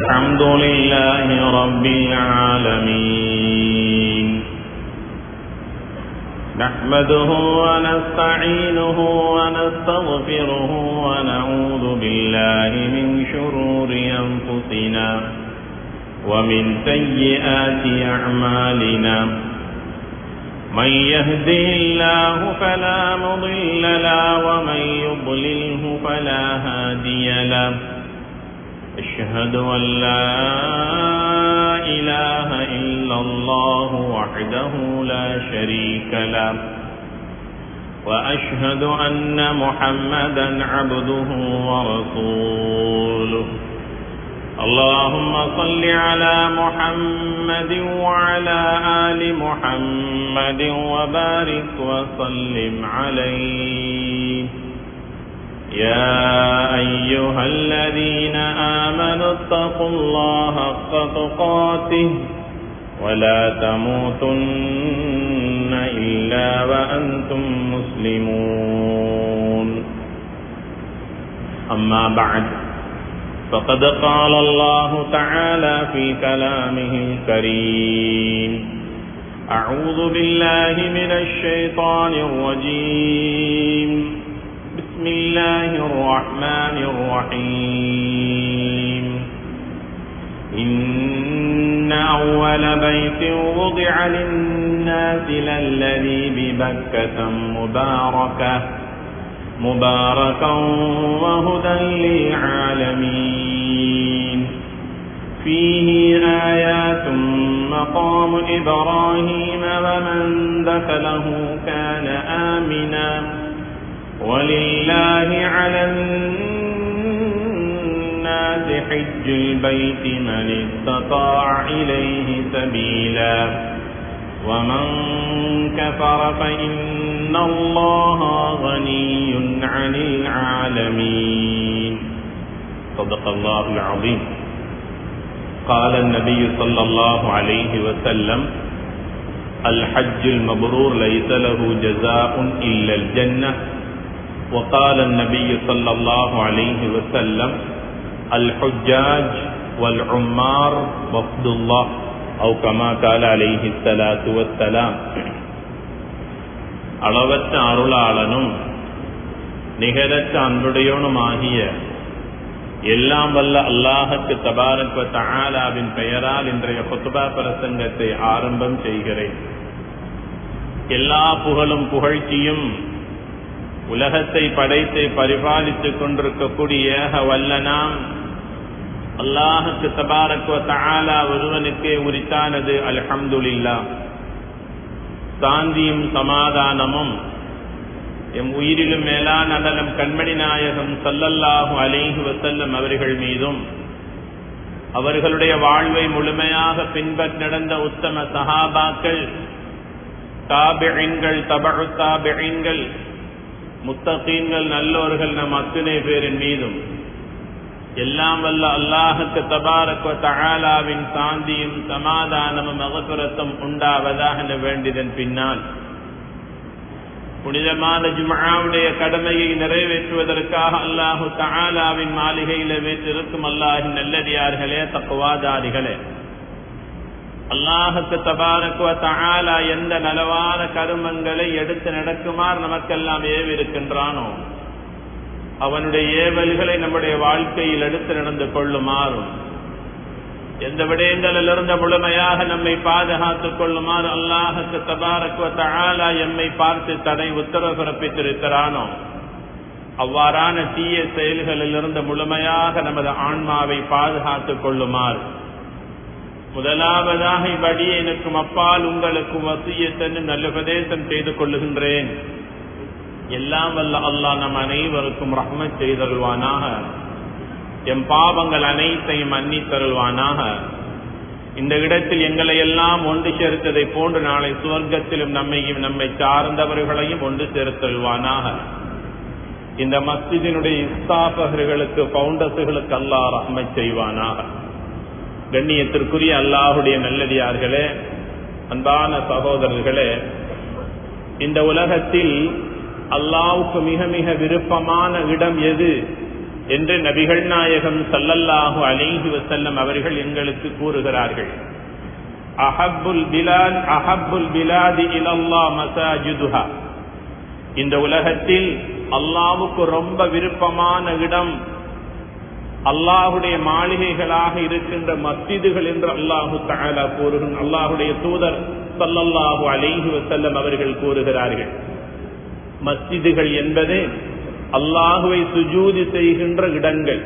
الحمد لله رب العالمين. نحمده ونستعينه ونستغفره ونعوذ بالله من شرور أنفسنا ومن سيئات أعمالنا. من يهده الله فلا مضل له ومن يضلله فلا هادي له. أشهد أن لا إله إلا الله وحده لا شريك له وأشهد أن محمدا عبده ورسوله. اللهم صل على محمد وعلى آل محمد وبارك وسلم عليه. يا أيها الذين آمنوا اتقوا الله حق تقاته ولا تموتن إلا وأنتم مسلمون. أما بعد فقد قال الله تعالى في كلامه الكريم أعوذ بالله من الشيطان الرجيم. بسم الله الرحمن الرحيم. إن أول بيت وضع للناس للذي ببكة مباركة مباركا وهدى للعالمين. فيه آيات مقام إبراهيم ومن دخله كان آمنا. ولله على الناس حج البيت من استطاع إليه سبيلا. ومن كفر فإن الله غني عن العالمين. صدق الله العظيم. قال النبي صلى الله عليه وسلم الحج المبرور ليس له جزاء إلا الجنة وقال النبي صلى الله عليه وسلم الحجاج والعمار وفد الله أو كما قال عليه الصلاة والسلام அளவற்ற அருளாளனும் நிகரற்ற அன்புடையவனுமாகிய எல்லாம் வல்ல அல்லாஹுக்கு தபாரக் தஆலாவின் பெயரால் இன்றைய குத்துபா பிரசங்கத்தை ஆரம்பம் செய்கிறேன் எல்லா புகழும் புகழ்ச்சியும் உலகத்தை படைத்து பரிபாலித்துக் கொண்டிருக்கக்கூடிய வல்லனாம். அல்லாஹுக்கு தபாரக்குவ தாலா ஒருவனுக்கே உரித்தானது அல்ஹம்துலில்லா. சாந்தியும் சமாதானமும் எம் உயிரிலும் மேலான அடலம் கண்மணி நாயகம் சல்லல்லாஹு அலேஹு வசல்லம் அவர்கள் மீதும் அவர்களுடைய வாழ்வை முழுமையாக பின்பற் நடந்த உத்தம சஹாபாக்கள் தாபிழின்கள் தபழு தாபிழின்கள் முத்தகீன்கள் நல்லோர்கள் நம் அத்தனை பேரின் மீதும். எல்லாம் வல்ல அல்லாஹுக்கு தபாரக் தஆலாவின் சாந்தியும் சமாதானமும் அகசுரத்தும் உண்டாவதாக வேண்டியதன் பின்னால். புனிதமான ஜுமாவுடைய கடமையை நிறைவேற்றுவதற்காக அல்லாஹு தகாலாவின் மாளிகையில் வீட்டிருக்கும் அல்லாஹின் நல்லடியார்களே தக்குவாதாரிகளே அல்லாஹத்து தபாரக்குவ தஆலா எந்த நலவான கருமங்களை எடுத்து நடக்குமாறு நமக்கெல்லாம் ஏவிருக்கின்றானோ அவனுடைய ஏவல்களை நம்முடைய வாழ்க்கையில் எடுத்து நடந்து கொள்ளுமாறும். எந்த விடயங்களிலிருந்து முழுமையாக நம்மை பாதுகாத்துக் கொள்ளுமாறு அல்லாஹத்து தபாரக்குவ தஆலா எம்மை பார்த்து தடை உத்தரவு பிறப்பித்திருக்கிறானோ அவ்வாறான தீய செயல்களிலிருந்து முழுமையாக நமது ஆன்மாவை பாதுகாத்துக் கொள்ளுமாறு. முதலாவதாக இவ்வழியே எனக்கும் அப்பால் உங்களுக்கும் வசியத்தன்னு நல்ல உபதேசம் செய்து கொள்ளுகின்றேன். எல்லாம் வல்ல அல்லாஹ் நம் அனைவருக்கும் ரஹ்ம செய்தருள்வானாக எம் பாவங்கள் அனைத்தையும் அன்னித்தருள்வானாக இந்த இடத்தில் எங்களை எல்லாம் ஒன்று சேர்த்ததை போன்று நாளை சுவர்க்கத்திலும் நம்மையும் நம்மை சார்ந்தவர்களையும் ஒன்று சேர்த்தருள்வானாக இந்த மஸ்ஜிதினுடைய இஸ்தாபகர்களுக்கு பவுண்டர்ஸுகளுக்கு அல்லாஹ் ரஹ்மை செய்வானாக. கண்ணியத்திற்குரிய அல்லாஹுடைய நல்லடியார்களே அன்பான சகோதரர்களே இந்த உலகத்தில் அல்லாவுக்கு மிக மிக விருப்பமான இடம் எது என்று நபிகள் நாயகம் சல்லல்லாஹு அலிஹி வசல்லம் அவர்கள் எங்களுக்கு கூறுகிறார்கள். அஹப்புல் பிலால் அஹப்புல் பிலாதி இலல்லா மசாஜிதுஹா இந்த உலகத்தில் அல்லாவுக்கு ரொம்ப விருப்பமான இடம் அல்லாஹுடைய மாளிகைகளாக இருக்கின்ற மத்திதுகள் என்று அல்லாஹு தஆலா கூறுகிற அல்லாஹுடைய தூதர் சல்லல்லாஹு அலைஹி வசல்லம் அவர்கள் கூறுகிறார்கள். மஸ்ஜிதுகள் என்பது அல்லாஹுவை சுஜூதி செய்கின்ற இடங்கள்.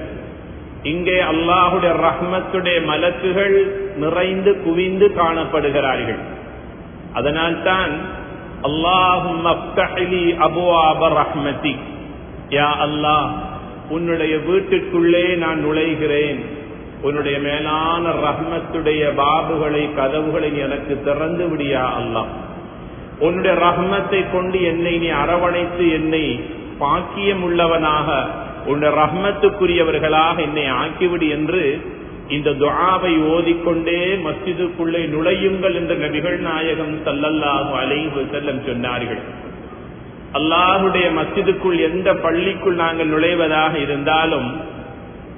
இங்கே அல்லாஹுடைய ரஹ்மத்துடைய மலக்குகள் நிறைந்து குவிந்து காணப்படுகிறார்கள். அதனால்தான் அல்லாஹு அபுவாப ரஹ்மதி. யா அல்லாஹ் உன்னுடைய வீட்டுக்குள்ளே நான் நுழைகிறேன். உன்னுடைய மேலான ரஹ்மத்துடைய பாபுகளை கதவுகளை எனக்கு திறந்து விடியா அல்லாஹ். உன்னுடைய ரஹ்மத்தை கொண்டு என்னை நீ அரவணைத்து என்னை பாக்கியம் உள்ளவனாக உன்னுடைய ரஹ்மத்துக்குரியவர்களாக என்னை ஆக்கிவிடு என்று இந்த துவாவை ஓதிக்கொண்டே மஸ்ஜிதுக்குள்ளே நுழையுங்கள் என்று நபிகள் நாயகம் சல்லல்லாஹு அலைவு செல்லம் சொன்னார்கள். அல்லாஹுடைய மசிதுக்குள் எந்த பள்ளிக்குள் நாங்கள் நுழைவதாக இருந்தாலும்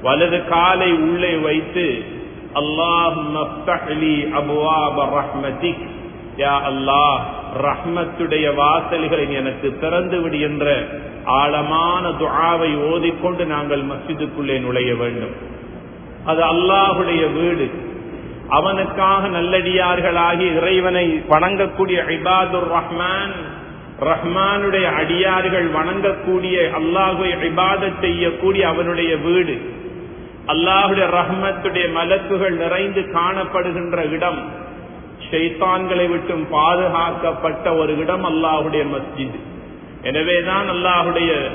வலது காலை உள்ளே வைத்து அல்லாஹ் யா அல்லாஹ் ரஹ்மத்துடைய வாசல்களை எனக்கு திறந்து விடு என்ற ஆழமான துஆவை ஓதிக்கொண்டு நாங்கள் மசிதுக்குள்ளே நுழைய வேண்டும். அது அல்லாஹுடைய வீடு. அவனுக்காக நல்லடியார்களாகி இறைவனை வணங்கக்கூடிய இபாதுர் ரஹ்மான் ரஹ்மானுடைய அடியார்கள் வணங்கக்கூடிய அல்லாஹுவை இபாதத் செய்யக்கூடிய அவனுடைய வீடு. அல்லாஹுடைய ரஹ்மத்துடைய மலக்குகள் நிறைந்து காணப்படுகின்ற இடம். ஷைத்தான்களை விட்டும் பாதுகாக்கப்பட்ட ஒரு இடம் அல்லாஹுடைய மஸ்ஜித். எனவேதான் அல்லாஹுடைய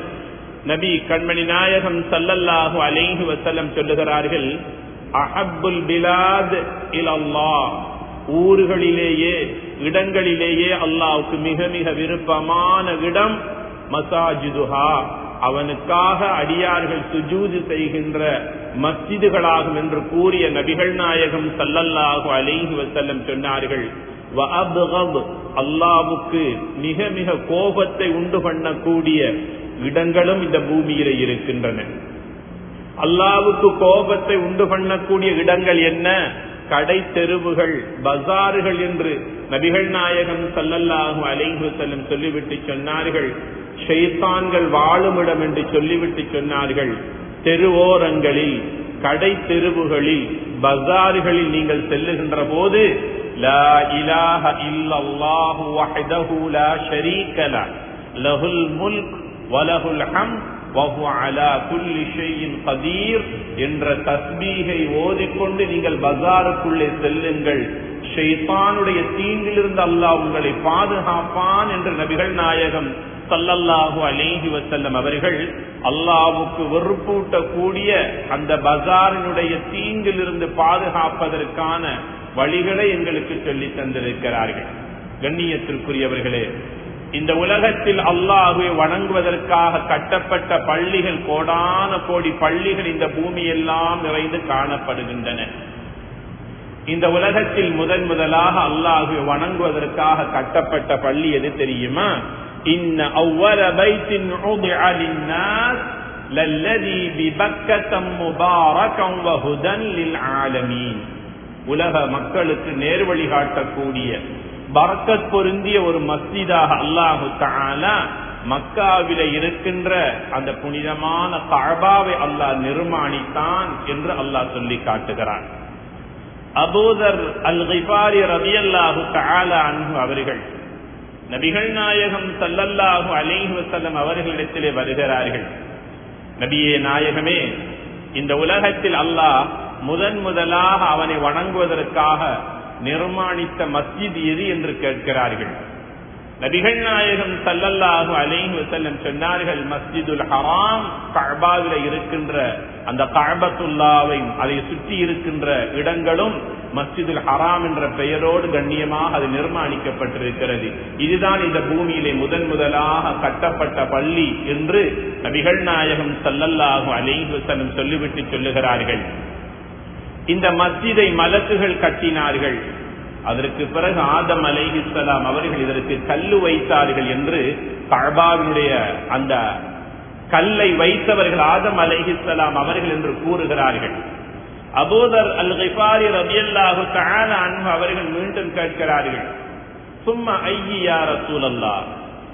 நபி கண்மணி நாயகம் சல்லல்லாஹு அலைஹி வசல்லம் சொல்லுகிறார்கள் அஹப்புல் பிலாத் இலல்லா ஊர்களிலேயே இடங்களிலேயே அல்லாவுக்கு மிக மிக விருப்பமான இடம் மசாஜிதுஹா. அவனுக்காக அடியார்கள் சுஜூது செய்கின்ற மஸ்ஜிதுகளாகும் என்று கூறிய நபிகள் நாயகம் சல்லல்லாஹு அலைஹி வசல்லம் சொன்னார்கள் அல்லாவுக்கு மிக மிக கோபத்தை உண்டு பண்ணக்கூடிய இடங்களும் இந்த பூமியில இருக்கின்றன. அல்லாவுக்கு கோபத்தை உண்டு பண்ணக்கூடிய இடங்கள் என்ன? கடை தெருவுகள் பசார்கள் என்று நபிகள் நாயகம் சல்லல்லாஹு அலைஹு செல்லும் சொல்லிவிட்டு சொன்னார்கள். ஷெய்தான்கள் வாழுமிடம் என்று சொல்லிவிட்டு சொன்னார்கள். தெருவோரங்களில் கடை தெருவுகளில் பசார்களில் நீங்கள் செல்லுகின்ற போது லா இலாஹ லா லஹுல் முல்க் வலஹுல் அலா கதீர் என்ற தஸ்பீகை ஓதிக்கொண்டு நீங்கள் பசாருக்குள்ளே செல்லுங்கள். ஷெய்தானுடைய தீங்கிலிருந்து அல்லாஹ் உங்களை பாதுகாப்பான் என்று நபிகள் நாயகம் சல்லல்லாஹு அலேஹி வசல்லம் அவர்கள் அல்லாவுக்கு வெறுப்பூட்டக்கூடிய அந்த பஜாரினுடைய தீங்கிலிருந்து பாதுகாப்பதற்கான வழிகளை எங்களுக்கு சொல்லி தந்திருக்கிறார்கள். கண்ணியத்திற்குரியவர்களே இந்த உலகத்தில் அல்லாஹுவை வணங்குவதற்காக கட்டப்பட்ட பள்ளிகள் கோடான கோடி பள்ளிகள் இந்த பூமியெல்லாம் நிறைந்து காணப்படுகின்றன. இந்த உலகத்தில் முதன் முதலாக அல்லாஹு வணங்குவதற்காக கட்டப்பட்ட பள்ளி எது தெரியுமா? இன்ன அவ்வள பைத்தின் உலக மக்களுக்கு நேர் வழிகாட்டக்கூடிய பரக்கத் பொருந்திய ஒரு மஸ்ஜிதாக அல்லாஹு தாலா மக்காவில இருக்கின்ற அந்த புனிதமான கழபாவை அல்லாஹ் நிர்மாணித்தான் என்று அல்லாஹ் சொல்லி காட்டுகிறான். அபூதர் அல் ஹிபாரி ரவி அல்லாஹு தாலா அன்பு அவர்கள் நபிகள் நாயகம் சல்லல்லாஹு அலைஹி வசல்லம் அவர்களிடத்திலே வருகிறார்கள். நபியே நாயகமே இந்த உலகத்தில் அல்லாஹ் முதன் முதலாக அவனை வணங்குவதற்காக நிர்மாணித்த மஸ்ஜித் எது என்று கேட்கிறார்கள். நபிகள் நாயகம் சல்லல்லாஹு அலைஹி வசல்லம் சொன்னார்கள் மஸ்ஜிதுல் ஹராம் கஅபாவில இருக்கின்ற அந்த கஅபத்துல்லாவை அதை சுற்றி இருக்கின்ற இடங்களும் மஸ்ஜிதுல் ஹராம் என்ற பெயரோடு கண்ணியமாக அது நிர்மாணிக்கப்பட்டிருக்கிறது. இதுதான் இந்த பூமியிலே முதன் முதலாக கட்டப்பட்ட பள்ளி என்று நபிகள் நாயகம் சல்லல்லாஹு அலைஹி வசல்லம் சொல்லிவிட்டு சொல்லுகிறார்கள். இந்த மஸ்ஜிதை மலக்குகள் கட்டினார்கள். அதற்கு பிறகு ஆதம் அலைஹிஸ்லாம் அவர்கள் இதற்கு கல்லு வைத்தார்கள் என்று கழ்பாவினுடைய அந்த கல்லை வைத்தவர்கள் ஆதம் அலைஹிஸ்லாம் அவர்கள் என்று கூறுகிறார்கள். அபூதர் அல் கிஃபாரி ரபியல்லாஹு தஆலா அன்பு அவர்கள் மீண்டும் கேட்கிறார்கள். சும்மா ஐயா ரசூலல்லா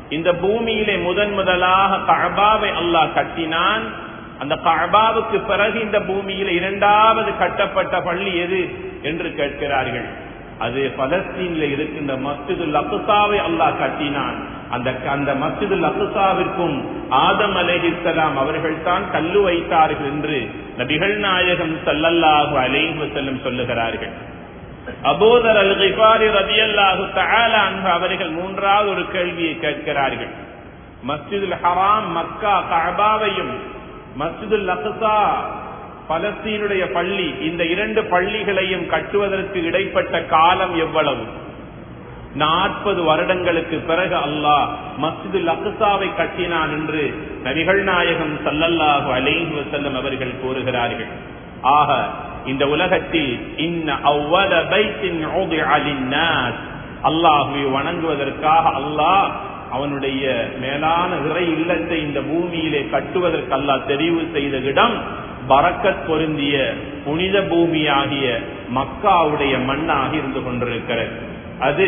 இந்த பூமியிலே முதன் முதலாக கஅபாவை அல்லாஹ் கட்டினான். அந்த கஅபாவுக்கு பிறகு இந்த பூமியில இரண்டாவது கட்டப்பட்ட பள்ளி எது? என்று கேட்கிறார்கள். அது பலஸ்தீன்ல இருக்கின்ற மஸ்ஜிதுல் அக்சாவை அல்லாஹ் கட்டினான். அந்த அந்த மஸ்ஜிதுல் அக்சாவிற்கும் ஆதம் அலைஹிஸ்ஸலாம் அவர்கள் தான் கல்லு வைத்தார்கள் என்று நபிகள் நாயகம் சல்லல்லாஹு அலேஹு வஸல்லம் சொல்லுகிறார்கள். அபோதர் அல் கிஃபாரி ரலியல்லாஹு அல்லாஹு அவர்கள் மூன்றாவது ஒரு கேள்வியை கேட்கிறார்கள். மஸ்ஜிதுல் ஹராம் மக்கா கஅபாவையும் மஸ்ஜிதுல் அக்ஸா பலஸ்தீனுடைய பள்ளி இந்த இரண்டு பள்ளிகளையும் கட்டுவதற்கு இடைப்பட்ட காலம் எவ்வளவு? நாற்பது வருடங்களுக்கு பிறகு அல்லாஹ் மஸ்ஜிதுல் அக்ஸாவை கட்டினான் என்று நபிகள் நாயகம் சல்லல்லாஹு அலைஹி வசல்லம் அவர்கள் கூறுகிறார்கள். ஆக இந்த உலகத்தில் இன்ன அவ்வள பைத்தின் அல்லாஹுவை வணங்குவதற்காக அல்லாஹ் அவனுடைய மேலான இறை இல்லத்தை இந்த பூமியிலே கட்டுவதற்கு அல்லாஹ் தெரிவு செய்த இடம் பறக்கத் பொருந்திய புனித பூமியாகிய மக்காவுடைய மண்ணாக இருந்து கொண்டிருக்கிறது. அது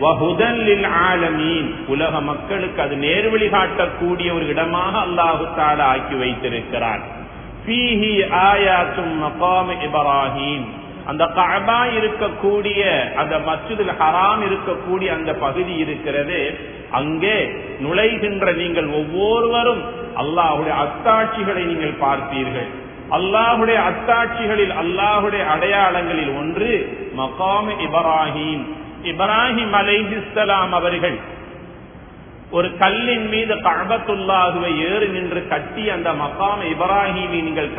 வஹுதல்லில் ஆலமீன். உலக மக்களுக்கு அது நேர்வழி காட்டக்கூடிய ஒரு இடமாக அல்லாஹு தாலா ஆக்கி வைத்திருக்கிறார். ஃபீஹி ஆயாத்தும் மகாம் இப்ராஹிம். அந்த கபா இருக்கக்கூடிய அந்த மஸ்ஜிதில் ஹராம் இருக்கக்கூடிய அந்த பகுதி இருக்கிறது. அங்கே நுழைகின்ற நீங்கள் ஒவ்வொருவரும் அல்லாஹுடைய அத்தாட்சிகளை நீங்கள் பார்த்தீர்கள். அல்லாஹுடைய அத்தாட்சிகளில் அல்லாஹுடைய அடையாளங்களில் ஒன்று மகாம் இப்ராஹிம். இப்ராஹிம் அலைஹிஸ்லாம் அவர்கள் ஒரு கல்லின் மீது கழபத்துள்ளாகுவை ஏறி நின்று கட்டி அந்த மகாம் இப்ராஹிமை நீங்கள்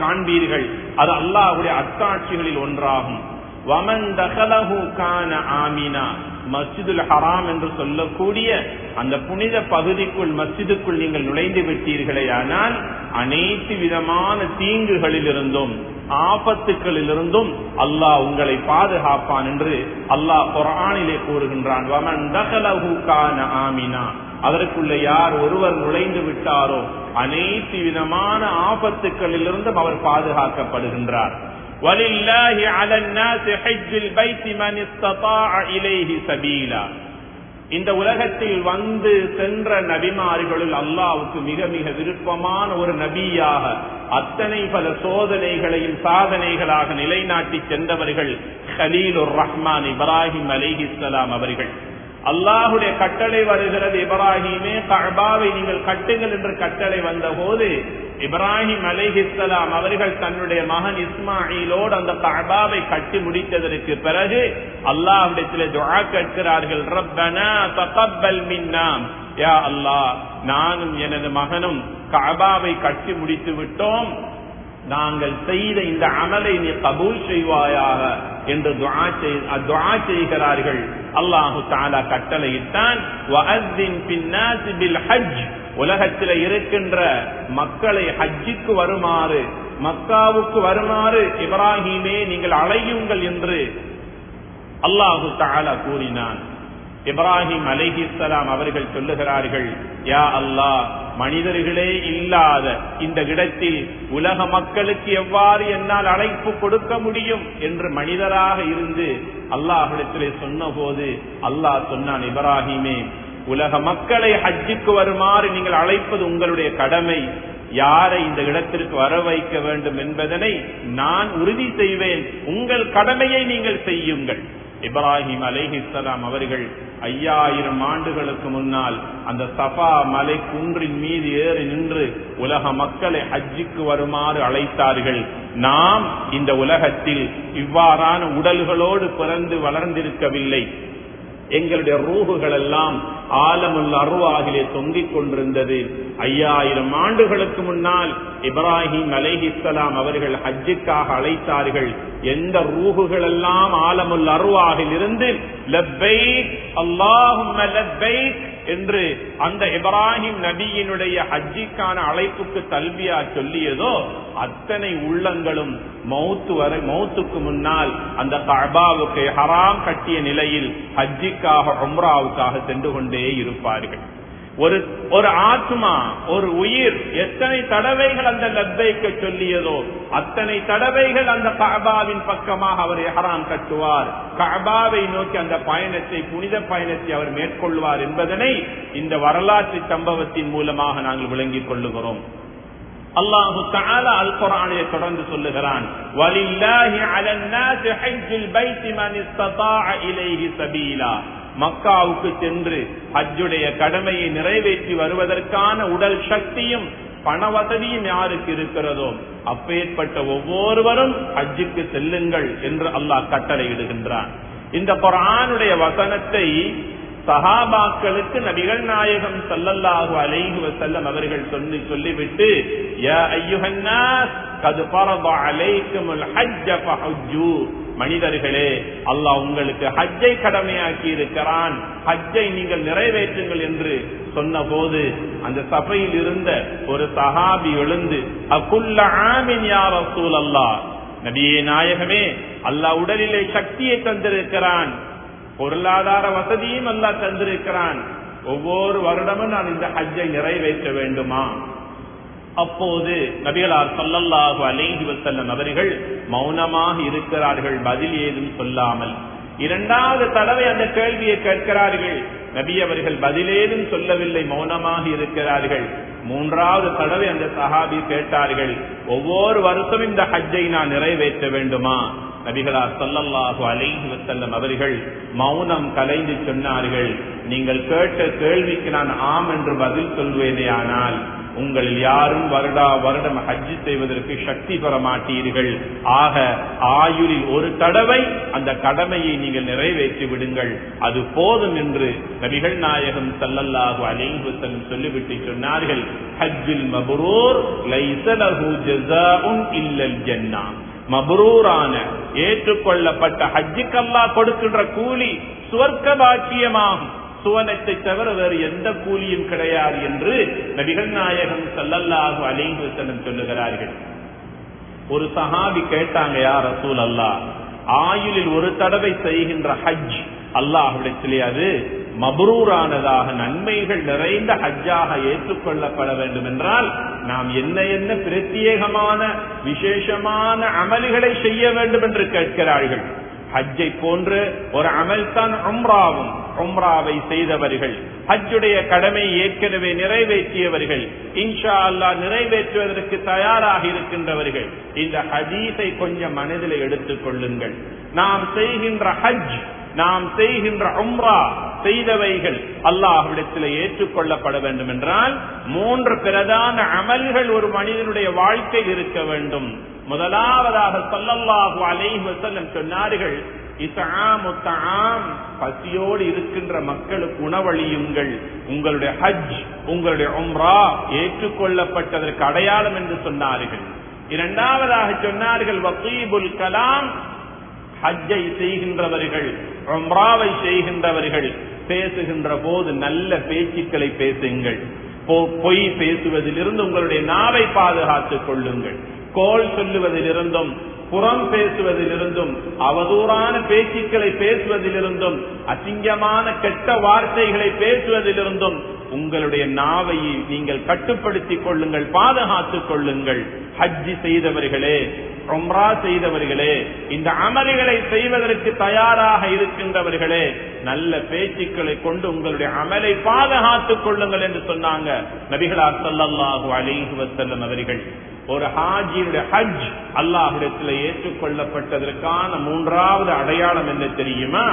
காண்பீர்கள். அது அல்லாஹுடைய அத்தாட்சிகளில் ஒன்றாகும். வமன் தகலஹு கான ஆமினா. மஸ்ஜிதுல் ஹராம் என்று சொல்லக்கூடிய அந்த புனித பகுதிக்குள் மஸ்ஜிதுக்குள் நீங்கள் நுழைந்து விட்டீர்களே ஆனால் அனைத்து விதமான தீங்குகளிலிருந்தும் ஆபத்துக்களிலிருந்தும் அல்லாஹ் உங்களை பாதுகாப்பான் என்று அல்லாஹ் குரானிலே கூறுகின்றான். வமன் தகலஹு கான ஆமினா. அதற்குள்ள யார் ஒருவர் நுழைந்து விட்டாரோ அனைத்து விதமான ஆபத்துக்களிலிருந்தும் அவர் பாதுகாக்கப்படுகின்றார். ولله على الناس حج البيت من استطاع إليه سبيلا இந்த உலகத்தில் வந்து சென்ற நபிமார்களுள் அல்லாவுக்கு மிக மிக விருப்பமான ஒரு நபியாக அத்தனை பல சோதனைகளையும் சாதனைகளாக நிலைநாட்டி சென்றவர்கள் ஹலீலுர் ரஹ்மான் இப்ராஹிம் அலிஹிஸ்லாம் அவர்கள் அல்லாஹுடைய கட்டளை வருகிறது. இப்ராஹிமே கபாவை நீங்கள் கட்டுங்கள் என்று கட்டளை வந்த போது இப்ராஹிம் அலிஹிஸ்லாம் அவர்கள் தன்னுடைய மகன் இஸ்மாயிலோடு அந்த கபாவை கட்டி முடித்ததற்கு பிறகு அல்லாஹுடைய துஆ கேட்கிறார்கள். ரப்பனா தகப்பல் மின்னாம் யா அல்லாஹ் நானும் எனது மகனும் கபாவை கட்டி முடித்து விட்டோம். நாங்கள் செய்த இந்த அமலை நீ கபூல் செய்வாயாக என்று துவா செய்கிறார்கள். அல்லாஹு தாலா கட்டளையிட்டான் உலகத்தில் இருக்கின்ற மக்களை ஹஜ்ஜிக்கு வருமாறு மக்காவுக்கு வருமாறு இப்ராஹிமே நீங்கள் அழையுங்கள் என்று அல்லாஹு தாலா கூறினான். இப்ராஹிம் அலிஹிஸ்லாம் அவர்கள் சொல்லுகிறார்கள் யா அல்லாஹ் மனிதர்களே இல்லாத இந்த இடத்தில் உலக மக்களுக்கு எவ்வாறு என்னால் அழைப்பு கொடுக்க முடியும்? என்று மனிதராக இருந்து அல்லாஹிடத்திலே சொன்ன போது அல்லாஹ் சொன்னான் இப்ராஹிமே உலக மக்களை ஹஜ்ஜுக்கு வருமாறு நீங்கள் அழைப்பது உங்களுடைய கடமை. யாரை இந்த இடத்திற்கு வர வைக்க வேண்டும் என்பதனை நான் உறுதி செய்வேன். உங்கள் கடமையை நீங்கள் செய்யுங்கள். இப்ராஹிம் அலைஹிஸ்லாம் அவர்கள் ஐயாயிரம் ஆண்டுகளுக்கு முன்னால் அந்த சபா மலை குன்றின் மீது ஏறி நின்று உலக மக்களை ஹஜ்ஜிக்கு வருமாறு அழைத்தார்கள். நாம் இந்த உலகத்தில் இவ்வாறான உடல்களோடு பிறந்து வளர்ந்திருக்கவில்லை. எங்களுடைய ரூகுகள் எல்லாம் ஆலமுல் அருவாகிலே தொங்கிக் கொண்டிருந்தது. ஐயாயிரம் ஆண்டுகளுக்கு முன்னால் இப்ராஹிம் அலைஹிஸ்லாம் அவர்கள் ஹஜ்ஜுக்காக அழைத்தார்கள். எந்த ரூகுகள் எல்லாம் ஆலமுல் அருவாகில் இருந்து அல்லாஹும் என்று அந்த இப்ராஹிம் நபியினுடைய ஹஜ்ஜிக்கான அழைப்புக்கு தல்வியா சொல்லியதோ அத்தனை உள்ளங்களும் மௌத்து வரை மௌத்துக்கு முன்னால் அந்த கபாவுக்கு ஹராம் கட்டிய நிலையில் ஹஜ்ஜிக்காக உம்ராவுக்காக சென்று கொண்டே கொண்டே இருப்பார்கள். ஒரு ஒரு ஆத்மா ஒரு உயிர் எத்தனை தடவைகள் அந்த லப்பைக்கு சொல்லியதோ அத்தனை தடவைகள் அந்த கபாவின் பக்கமாக அவர் எஹராம் கட்டுவார். கபாவை நோக்கி அந்த பயணத்தை புனித பயணத்தை அவர் மேற்கொள்வார் என்பதனை இந்த வரலாற்று சம்பவத்தின் மூலமாக நாங்கள் விளங்கிக் கொள்ளுகிறோம். அல்லாஹு தஆலா அல் குர்ஆனிலே தொடர்ந்து சொல்லுகிறான் வலில்லாஹி அலன் நாஸி பைத்தி மன் இஸ்ததாஅ இலைஹி சபீலா. மக்காவுக்கு சென்று ஹஜ்ஜுடைய கடமையை நிறைவேற்றி வருவதற்கான உடல் சக்தியும் பண வசதியும் யாருக்கு இருக்கிறதோ அப்பேற்பட்ட ஒவ்வொருவரும் ஹஜ்ஜுக்கு செல்லுங்கள் என்று அல்லாஹ் கட்டளையிடுகின்றான். இந்த குரானுடைய வசனத்தை சஹாபாக்களுக்கு நபிகள் நாயகம் சல்லல்லாஹு அலைஹி வஸல்லம் அவர்கள் சொல்லி சொல்லிவிட்டு யா கது ஃபரத அலைக்குமுல் ஹஜ்ஜ மனிதர்களே அல்லாஹ் உங்களுக்கு ஹஜ்ஜை கடமையாக்கி இருக்கிறான் ஹஜ்ஜை நீங்கள் நிறைவேற்றுங்கள் என்று சொன்ன போது அந்த சபையில் இருந்த ஒரு சஹாபி எழுந்து அக்குல்ல ஆமின் யா அல்லாஹ் நபியே நாயகமே அல்லாஹ் உடலிலே சக்தியை தந்திருக்கிறான். பொருளாதார வசதியும் அல்லாஹ் தந்திருக்கிறான். ஒவ்வொரு வருடமும் நான் இந்த ஹஜ்ஜை நிறைவேற்ற வேண்டுமா? அப்போது நபிகளார் சொல்லல்லாஹு அலைந்து வசல்லம் அவர்கள் மௌனமாக இருக்கிறார்கள் பதில் ஏதும் சொல்லாமல். இரண்டாவது தடவை அந்த கேள்வியை கேட்கிறார்கள். நபி அவர்கள் பதிலேதும் சொல்லவில்லை மௌனமாக இருக்கிறார்கள். மூன்றாவது தடவை அந்த சஹாபி கேட்டார்கள் ஒவ்வொரு வருஷம் இந்த ஹஜ்ஜை நான் நிறைவேற்ற வேண்டுமா? நபிகளார் சொல்லல்லாஹு அலைஹி வசல்லம் அவர்கள் மௌனம் கலைந்து சொன்னார்கள் நீங்கள் கேட்ட கேள்விக்கு நான் ஆம் என்று பதில் சொல்வேனே ஆனால் உங்களில் யாரும் வருடா வருடம் ஹஜ்ஜி செய்வதற்கு சக்தி பெற மாட்டீர்கள். ஆக ஆயுளில் ஒரு தடவை அந்த கடமையை நீங்கள் நிறைவேற்றி விடுங்கள். அது போதும் என்று நபிகள் நாயகம் சல்லல்லாஹு அலிங்குசன் சொல்லிவிட்டு சொன்னார்கள். ஹஜ்ஜில் மபுரூர் லைஸ இல்லல் ஜன்னah மபுரூரான ஏற்றுக்கொள்ளப்பட்ட ஹஜ்ஜுக்கல்லா கொடுக்கின்ற கூலி சுவர்க்க பாக்கியமாகும் சுவனத்தை தவிர வேறு எந்த கூலியும் கிடையாது என்று நபிகள் நாயகம் சல்லல்லாஹு அலைஹி சொல்லுகிறார்கள். ஒரு சஹாபி கேட்டாங்க யார் ரசூல் அல்லா ஆயுளில் ஒரு தடவை செய்கின்ற ஹஜ் அல்லாஹ்விடத்திலே அது மபரூரானதாக நன்மைகள் நிறைந்த ஹஜ்ஜாக ஏற்றுக்கொள்ளப்பட வேண்டும் என்றால் நாம் என்ன என்ன பிரத்யேகமான விசேஷமான அமல்களை செய்ய வேண்டும் என்று கேட்கிறார்கள். ஹஜ்ஜை போன்று ஒரு அமல் தான் உம்ராவும். உம்ராவை செய்தவர்கள். ஹஜ்ஜுடைய கடமை ஏற்கனவே நிறைவேற்றியவர்கள். இன்ஷா அல்லா நிறைவேற்றுவதற்கு தயாராக இருக்கின்றவர்கள். இந்த ஹதீஸை கொஞ்சம் மனதில் எடுத்துக் கொள்ளுங்கள். நாம் செய்கின்ற ஹஜ் நாம் செய்கின்ற உம்ரா செய்தவைகள் அல்லாஹ்விடத்தில் ஏற்றுக்கொள்ளப்பட வேண்டும் என்றால் மூன்று பிரதான அமல்கள் ஒரு மனிதனுடைய வாழ்க்கை இருக்க வேண்டும். முதலாவதாக சொல்லல்லாஹு அலைஹி வஸல்லம் சொன்னார்கள் பசியோடு இருக்கின்ற மக்களுக்கு உணவழியுங்கள் உங்களுடைய ஹஜ் உங்களுடைய உம்ரா ஏற்றுக்கொள்ளப்பட்டதற்கு அடையாளம் என்று சொன்னார்கள். இரண்டாவதாக சொன்னார்கள் வக்கீபுல் கலாம் ஹஜ்ஜை செய்கின்றவர்கள் உம்ராவை செய்கின்றவர்கள் பேசுகின்ற போது நல்ல பேச்சுக்களை பேசுங்கள். பொய் பேசுவதிலிருந்து உங்களுடைய நாவை பாதுகாத்துக் கொள்ளுங்கள். கோல் சொல்லுவதிலிருந்தும் புறம் பேசுவதிலிருந்தும் அவதூறான பேச்சுக்களை பேசுவதிலிருந்தும் அசிங்கமான கெட்ட வார்த்தைகளை பேசுவதிலிருந்தும் உங்களுடைய நாவை நீங்கள் கட்டுப்படுத்திக் கொள்ளுங்கள் பாதுகாத்துக் கொள்ளுங்கள். ஹஜ்ஜி செய்தவர்களே ரொம்ரா செய்தவர்களே இந்த அமல்களை செய்வதற்கு தயாராக இருக்கின்றவர்களே நல்ல பேச்சுக்களை கொண்டு உங்களுடைய அமலை பாதுகாத்துக் கொள்ளுங்கள் என்று சொன்னாங்க நபிகளார் சல்லல்லாஹு அலைஹி அவர்கள். ஒரு ஹாஜியுடைய ஹஜ் அல்லாஹிடத்தில் ஏற்றுக்கொள்ளப்பட்டதற்கான மூன்றாவது அடையாளம் என்ன தெரியுமா?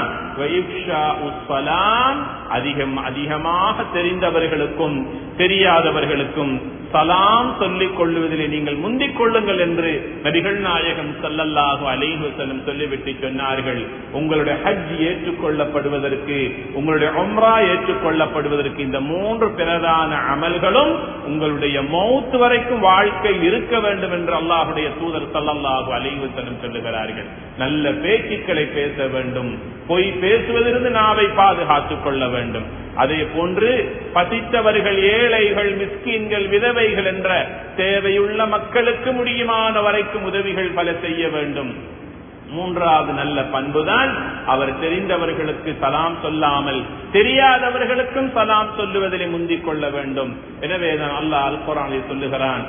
அதிகம் அதிகமாக தெரிந்தவர்களுக்கும் தெரியாதவர்களுக்கும் சலாம் சொல்லிக் கொள்ளுவதிலே நீங்கள் முந்திக் கொள்ளுங்கள் என்று நபிகள் நாயகம் சல்லல்லாஹு அலைஹுசலம் சொல்லிவிட்டு சொன்னார்கள். உங்களுடைய ஹஜ் ஏற்றுக்கொள்ளப்படுவதற்கு உங்களுடைய ஒம்ரா ஏற்றுக்கொள்ளப்படுவதற்கு இந்த மூன்று பிரதான அமல்களும் உங்களுடைய மௌத்து வரைக்கும் வாழ்க்கையில் இருக்க வேண்டும் என்று அல்லாஹுடைய தூதர் சல்லல்லாஹு அலைஹு சொல்லுகிறார்கள். நல்ல பேச்சுக்களை பேச வேண்டும். பொய் பேசுவதிலிருந்து நாவை பாதுகாத்துக் கொள்ள வேண்டும். அதே போன்று பசித்தவர்கள் ஏழைகள் மிஸ்கீன்கள் விதவைகள் என்ற தேவையுள்ள மக்களுக்கு முடியுமான வரைக்கும் உதவிகள் பல செய்ய வேண்டும். மூன்றாவது நல்ல பண்புதான் அவர் தெரிந்தவர்களுக்கு சலாம் சொல்லாமல் தெரியாதவர்களுக்கும் சலாம் சொல்லுவதிலே முந்திக் கொள்ள வேண்டும். எனவே தான் அல்லாஹ் அல் குரானில் சொல்லுகிறான்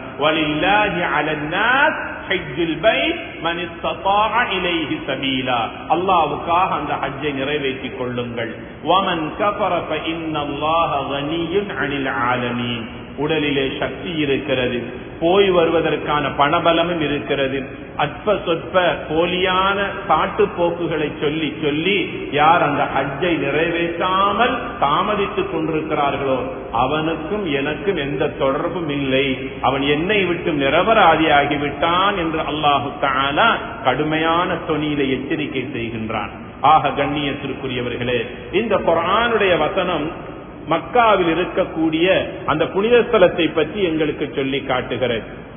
அல்லாவுக்காக அந்த ஹஜ்ஜை நிறைவேற்றிக் கொள்ளுங்கள். வமன் உடலிலே சக்தி இருக்கிறது. போய் வருவதற்கான பணபலமும் இருக்கிறது. அற்ப சொற்ப போலியான பாட்டு போக்குகளை சொல்லி சொல்லி யார் அந்த ஹஜ்ஜை நிறைவேற்றாமல் தாமதித்துக் கொண்டிருக்கிறார்களோ அவனுக்கும் எனக்கும் எந்த தொடர்பும் இல்லை. அவன் என்னை விட்டு நிரபராதியாகிவிட்டான் என்று அல்லாஹு தானா கடுமையான தொனியில எச்சரிக்கை செய்கின்றான். ஆக கண்ணியத்திற்குரியவர்களே இந்த குரானுடைய வசனம் மக்காவில் இருக்கக்கூடிய அந்த புனித ஸ்தலத்தை பற்றி எங்களுக்கு சொல்லி காட்டுகிறது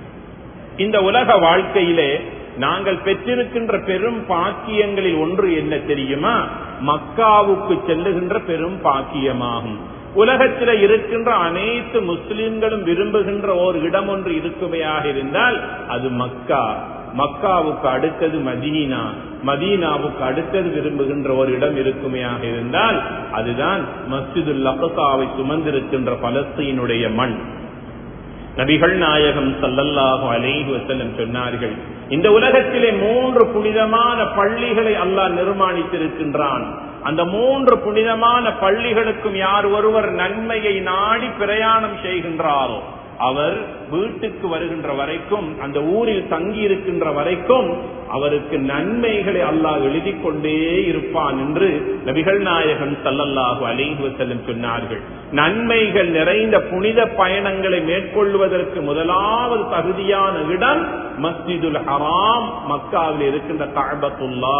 இந்த உலக வாழ்க்கையிலே நாங்கள் பெற்றிருக்கின்ற பெரும் பாக்கியங்களில் ஒன்று என்ன தெரியுமா? மக்காவுக்கு செல்லுகின்ற பெரும் பாக்கியமாகும். உலகத்தில் இருக்கின்ற அனைத்து முஸ்லிம்களும் விரும்புகின்ற ஓர் இடம் ஒன்று இருக்குமையாக இருந்தால் அது மக்கா. மக்காவுக்கு அடுத்தது மதீனா. மதீனாவுக்கு அடுத்தது விரும்புகின்ற ஒரு இடம் இருக்குமையாக இருந்தால் அதுதான் மஸ்ஜிதுல் அகசாவை சுமந்திருக்கின்ற பலஸ்தீனுடைய மண். நபிகள் நாயகம் சல்லல்லாஹு அலைஹி வசல்லம் சொன்னார்கள் இந்த உலகத்திலே மூன்று புனிதமான பள்ளிகளை அல்லாஹ் நிர்மாணித்திருக்கின்றான். அந்த மூன்று புனிதமான பள்ளிகளுக்கும் யார் ஒருவர் நன்மையை நாடி பிரயாணம் செய்கின்றாரோ அவர் வீட்டுக்கு வருகின்ற வரைக்கும் அந்த ஊரில் தங்கி இருக்கின்ற வரைக்கும் அவருக்கு நன்மைகளை அல்லாஹ் எழுதி கொண்டே இருப்பான் என்று நபிகள் நாயகன் சல்லல்லாஹு அலிஹு செல்லும் சொன்னார்கள். நன்மைகள் நிறைந்த புனித பயணங்களை மேற்கொள்வதற்கு முதலாவது தகுதியான இடம் மஸ்ஜிதுல் ஹராம் மக்காவில் இருக்கின்ற காபத்துல்லா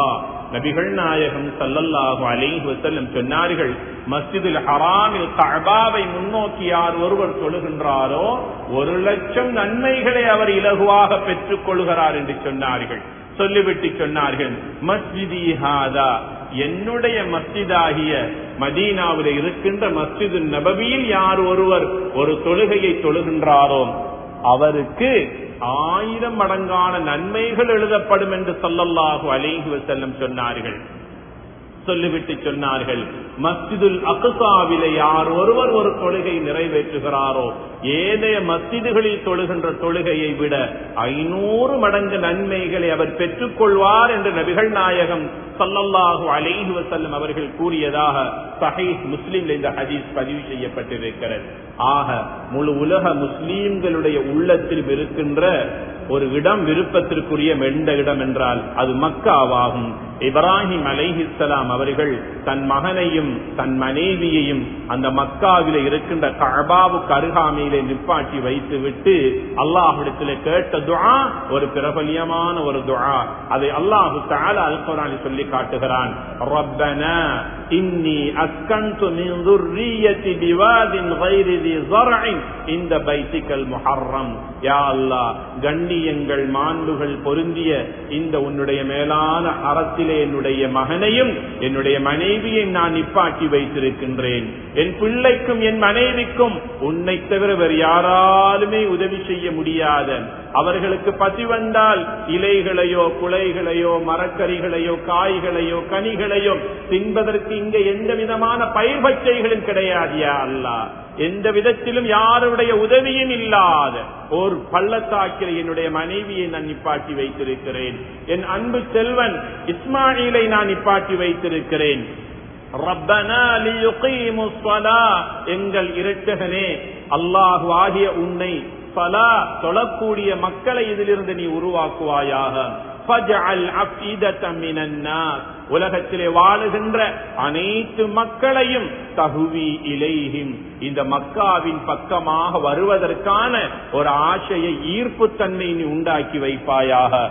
நபிகள் நாயகம் சல்லல்லாஹு அலிஹு வசல்லம் சொன்னார்கள் மஸ்ஜிதில் ஹராமில் கபாவை முன்னோக்கி யார் ஒருவர் தொழுகின்றாரோ ஒரு லட்சம் நன்மைகளை அவர் இலகுவாக பெற்றுக் கொள்கிறார் என்று சொன்னார்கள். சொல்லிவிட்டு சொன்னார்கள் மஸ்ஜிதி ஹாதா என்னுடைய மஸ்ஜிதாகிய மதீனாவில் இருக்கின்ற மஸ்ஜிது நபவியில் யார் ஒருவர் ஒரு தொழுகையை தொழுகின்றாரோ அவருக்கு ஆயிரம் மடங்கான நன்மைகள் எழுதப்படும் என்று சொல்லல்லாஹு அலேஹி வசல்லம் சொன்னார்கள். சொல்லிவிட்டு சொன்னார்கள். மஸ்ஜிதுல் அகுசாவிலே யார் ஒருவர் ஒரு தொழுகை நிறைவேற்றுகிறாரோ ஏனைய மஸ்ஜிதுகளில் தொழுகின்ற தொழுகையை விட ஐநூறு மடங்கு நன்மைகளை அவர் பெற்றுக் கொள்வார் என்று நபிகள் நாயகம் சல்லல்லாஹு அலைஹி வசல்லம் அவர்கள் கூறியதாக சஹீஸ் முஸ்லீம்ல இந்த ஹதீஸ் பதிவு செய்யப்பட்டிருக்கிறது. ஆக முழு உலக முஸ்லீம்களுடைய உள்ளத்தில் இருக்கின்ற ஒரு இடம் விருப்பத்திற்குரிய மெண்ட இடம் என்றால் அது மக்காவாகும். இப்ராஹிம் அலைஹிஸ்லாம் அவர்கள் தன் மகனையும் தன் மனைவியையும் அந்த மக்காவில இருக்கின்ற கபாவுக்கு அருகாமையிலே நிப்பாட்டி வைத்து விட்டு அல்லாஹிடத்தில் கேட்ட துஆ ஒரு பிரபலியமான ஒரு துஆ அதை அல்லாஹு தால அல்குரானி சொல்லி காட்டுகிறான் ரப்பனா இன்னி அஸ்கன்து மின் ذريتي بواد غير ذي زرع இந்த பைத்திக்கல் முஹர்ரம் யா அல்லாஹ் கண்ணியங்கள் மாண்புகள் பொருந்திய இந்த உன்னுடைய மேலான அறத்திலே என்னுடைய மகனையும் என்னுடைய மனைவியை நான் நிப்பாட்டி வைத்திருக்கின்றேன். என் பிள்ளைக்கும் என் மனைவிக்கும் உன்னை தவிர வேறு யாராலுமே உதவி செய்ய முடியாத அவர்களுக்கு பசி வந்தால் இலைகளையோ குலைகளையோ மரக்கறிகளையோ காய்களையோ கனிகளையோ தின்பதற்கு இங்க எந்த விதமான பயிர் பச்சைகளும் கிடையாதியா அல்லா. எந்த விதத்திலும் யாருடைய உதவியும் இல்லாத ஒரு பள்ளத்தாக்கில் என்னுடைய மனைவியை நான் நிப்பாட்டி வைத்திருக்கிறேன். என் அன்பு செல்வன் இஸ்மாயிலை நான் நிப்பாட்டி வைத்திருக்கிறேன். எங்கள் இரட்டகனே அல்லாஹு ஆகிய உன்னை பலா தொழக்கூடிய மக்களை இதிலிருந்து நீ உருவாக்குவாயாக. உலகத்திலே வாழுகின்ற அனைத்து மக்களையும் தகுவி இலையும் இந்த மக்காவின் பக்கமாக வருவதற்கான ஒரு ஆசையை ஈர்ப்பு தன்மை நீ உண்டாக்கி வைப்பாயாக.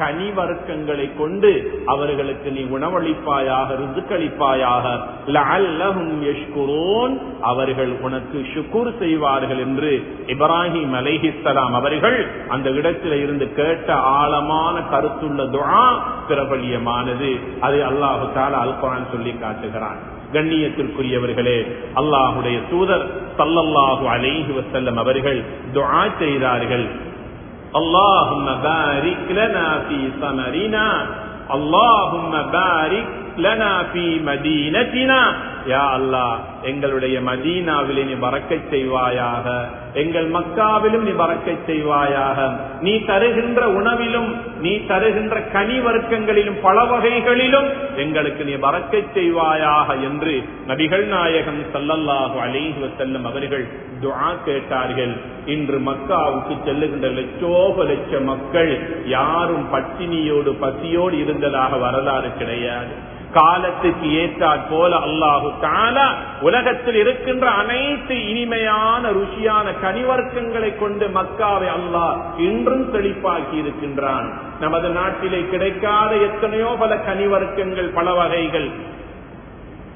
கனி வர்க்கங்களை கொண்டு அவர்களுக்கு நீ உணவளிப்பாயாக ருதுக்களிப்பாயாக அவர்கள் உனக்கு சுக்குர் செய்வார்கள் என்று இப்ராஹிம் அலைஹிஸ்லாம் அவர்கள் அந்த இடத்தில் இருந்து கேட்ட ஆழமான கருத்துள்ள துழா பிரபல்யமானது. அது அல்லாஹு தால அல்பான் சொல்லி காட்டுகிறான். கண்ணியத்திற்குரியவர்களே அல்லாஹுடைய தூதர் சல்லல்லாஹு அலைஹி வசல்லம் அவர்கள் துவா செய்தார்கள். اللهم بارك لنا في ثمرنا اللهم بارك لنا في مدينتنا யா அல்லாஹ் எங்களுடைய மதீனாவிலே நீ வறக்கை செய்வாயாக எங்கள் மக்காவிலும் நீ வறக்கை செய்வாயாக. நீ தருகின்ற உணவிலும் நீ தருகின்ற கனி வர்க்கங்களிலும் பல வகைகளிலும் எங்களுக்கு நீ வறக்கை செய்வாயாக என்று நபிகள் நாயகம் சல்லல்லாஹு அலைஹி வஸல்லம் அவர்கள் துவா கேட்டார்கள். இன்று மக்காவுக்கு செல்லுகின்ற லட்சோப லட்ச மக்கள் யாரும் பட்டினியோடு பசியோடு இருந்ததாக வரலாறு கிடையாது. காலத்துக்கு ஏற்றாற் போல அல்லாஹு தாலா உலகத்தில் இருக்கின்ற அனைத்து இனிமையான ருசியான கனிவர்க்கங்களை கொண்டு மக்காவை அல்லாஹ் இன்றும் செழிப்பாக்கி இருக்கின்றான். நமது நாட்டிலே கிடைக்காத எத்தனையோ பல கனிவர்க்கங்கள் பல வகைகள்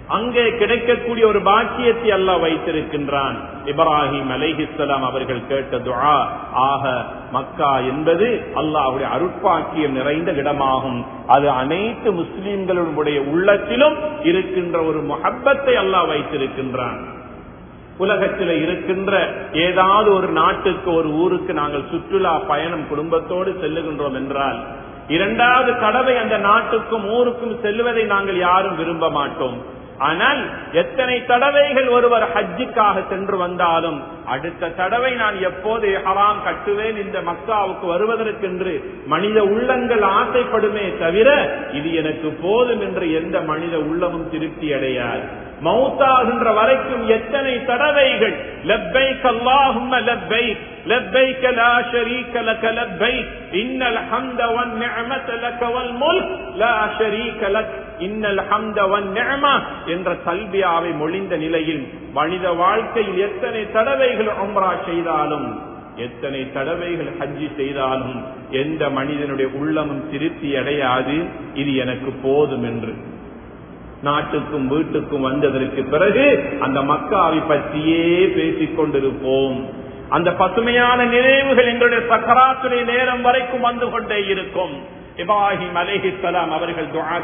அங்கே கிடைக்கக்கூடிய ஒரு பாக்கியத்தை அல்லாஹ் வைத்திருக்கின்றான். இப்ராஹிம் அலைஹிஸ்லாம் அவர்கள் கேட்ட துஆ ஆக மக்கா என்பது அல்லாஹ்வுடைய அருட்பாக்கியம் நிறைந்த இடமாகும். அது அனைத்து முஸ்லீம்களுடைய உள்ளத்திலும் இருக்கின்ற ஒரு முஹப்பத்தை அல்லாஹ் வைத்திருக்கின்றான். உலகத்தில் இருக்கின்ற ஏதாவது ஒரு நாட்டுக்கு ஒரு ஊருக்கு நாங்கள் சுற்றுலா பயணம் குடும்பத்தோடு செல்லுகின்றோம் என்றால் இரண்டாவது தடவை அந்த நாட்டுக்கும் ஊருக்கும் செல்வதை நாங்கள் யாரும் விரும்ப மாட்டோம். ஆனால் எத்தனை தடவைகள் ஒருவர் ஹஜ்ஜுக்காக சென்று வந்தாலும் அடுத்த தடவை நான் எப்போது ஹராம் கட்டுவேன் இந்த மக்காவுக்கு வருவதற்கென்று மனித உள்ளங்கள் ஆசைப்படுமே தவிர இது எனக்கு போதும் என்று எந்த மனித உள்ளமும் திருப்தி அடையாது. மௌத்தாகின்ற வரைக்கும் எத்தனை தடவைகள் லப்பை கல்லாகும் லப்பை லப்பை கலா ஷரீக லக லப்பை இன்னல் ஹம்த லா ஷரீக லக் இன்னல் ஹம்தவன் நேமா என்ற தல்பியாவை மொழிந்த நிலையில் மனித வாழ்க்கையில் எத்தனை தடவைகள் உம்ரா செய்தாலும் எத்தனை தடவைகள் ஹஜ்ஜி செய்தாலும் எந்த மனிதனுடைய உள்ளமும் திருப்தி அடையாது. இது எனக்கு போதும் என்று. நாட்டுக்கும் வீட்டுக்கும் வந்ததற்கு பிறகு அந்த மக்காவை பற்றியே பேசிக் கொண்டிருப்போம். அந்த பசுமையான நினைவுகள் எங்களுடைய சக்கராத்துறை நேரம் வரைக்கும் வந்து கொண்டே இருக்கும். இப்ராஹிம் அலைஹிஸ்ஸலாம் அவர்கள் துஆ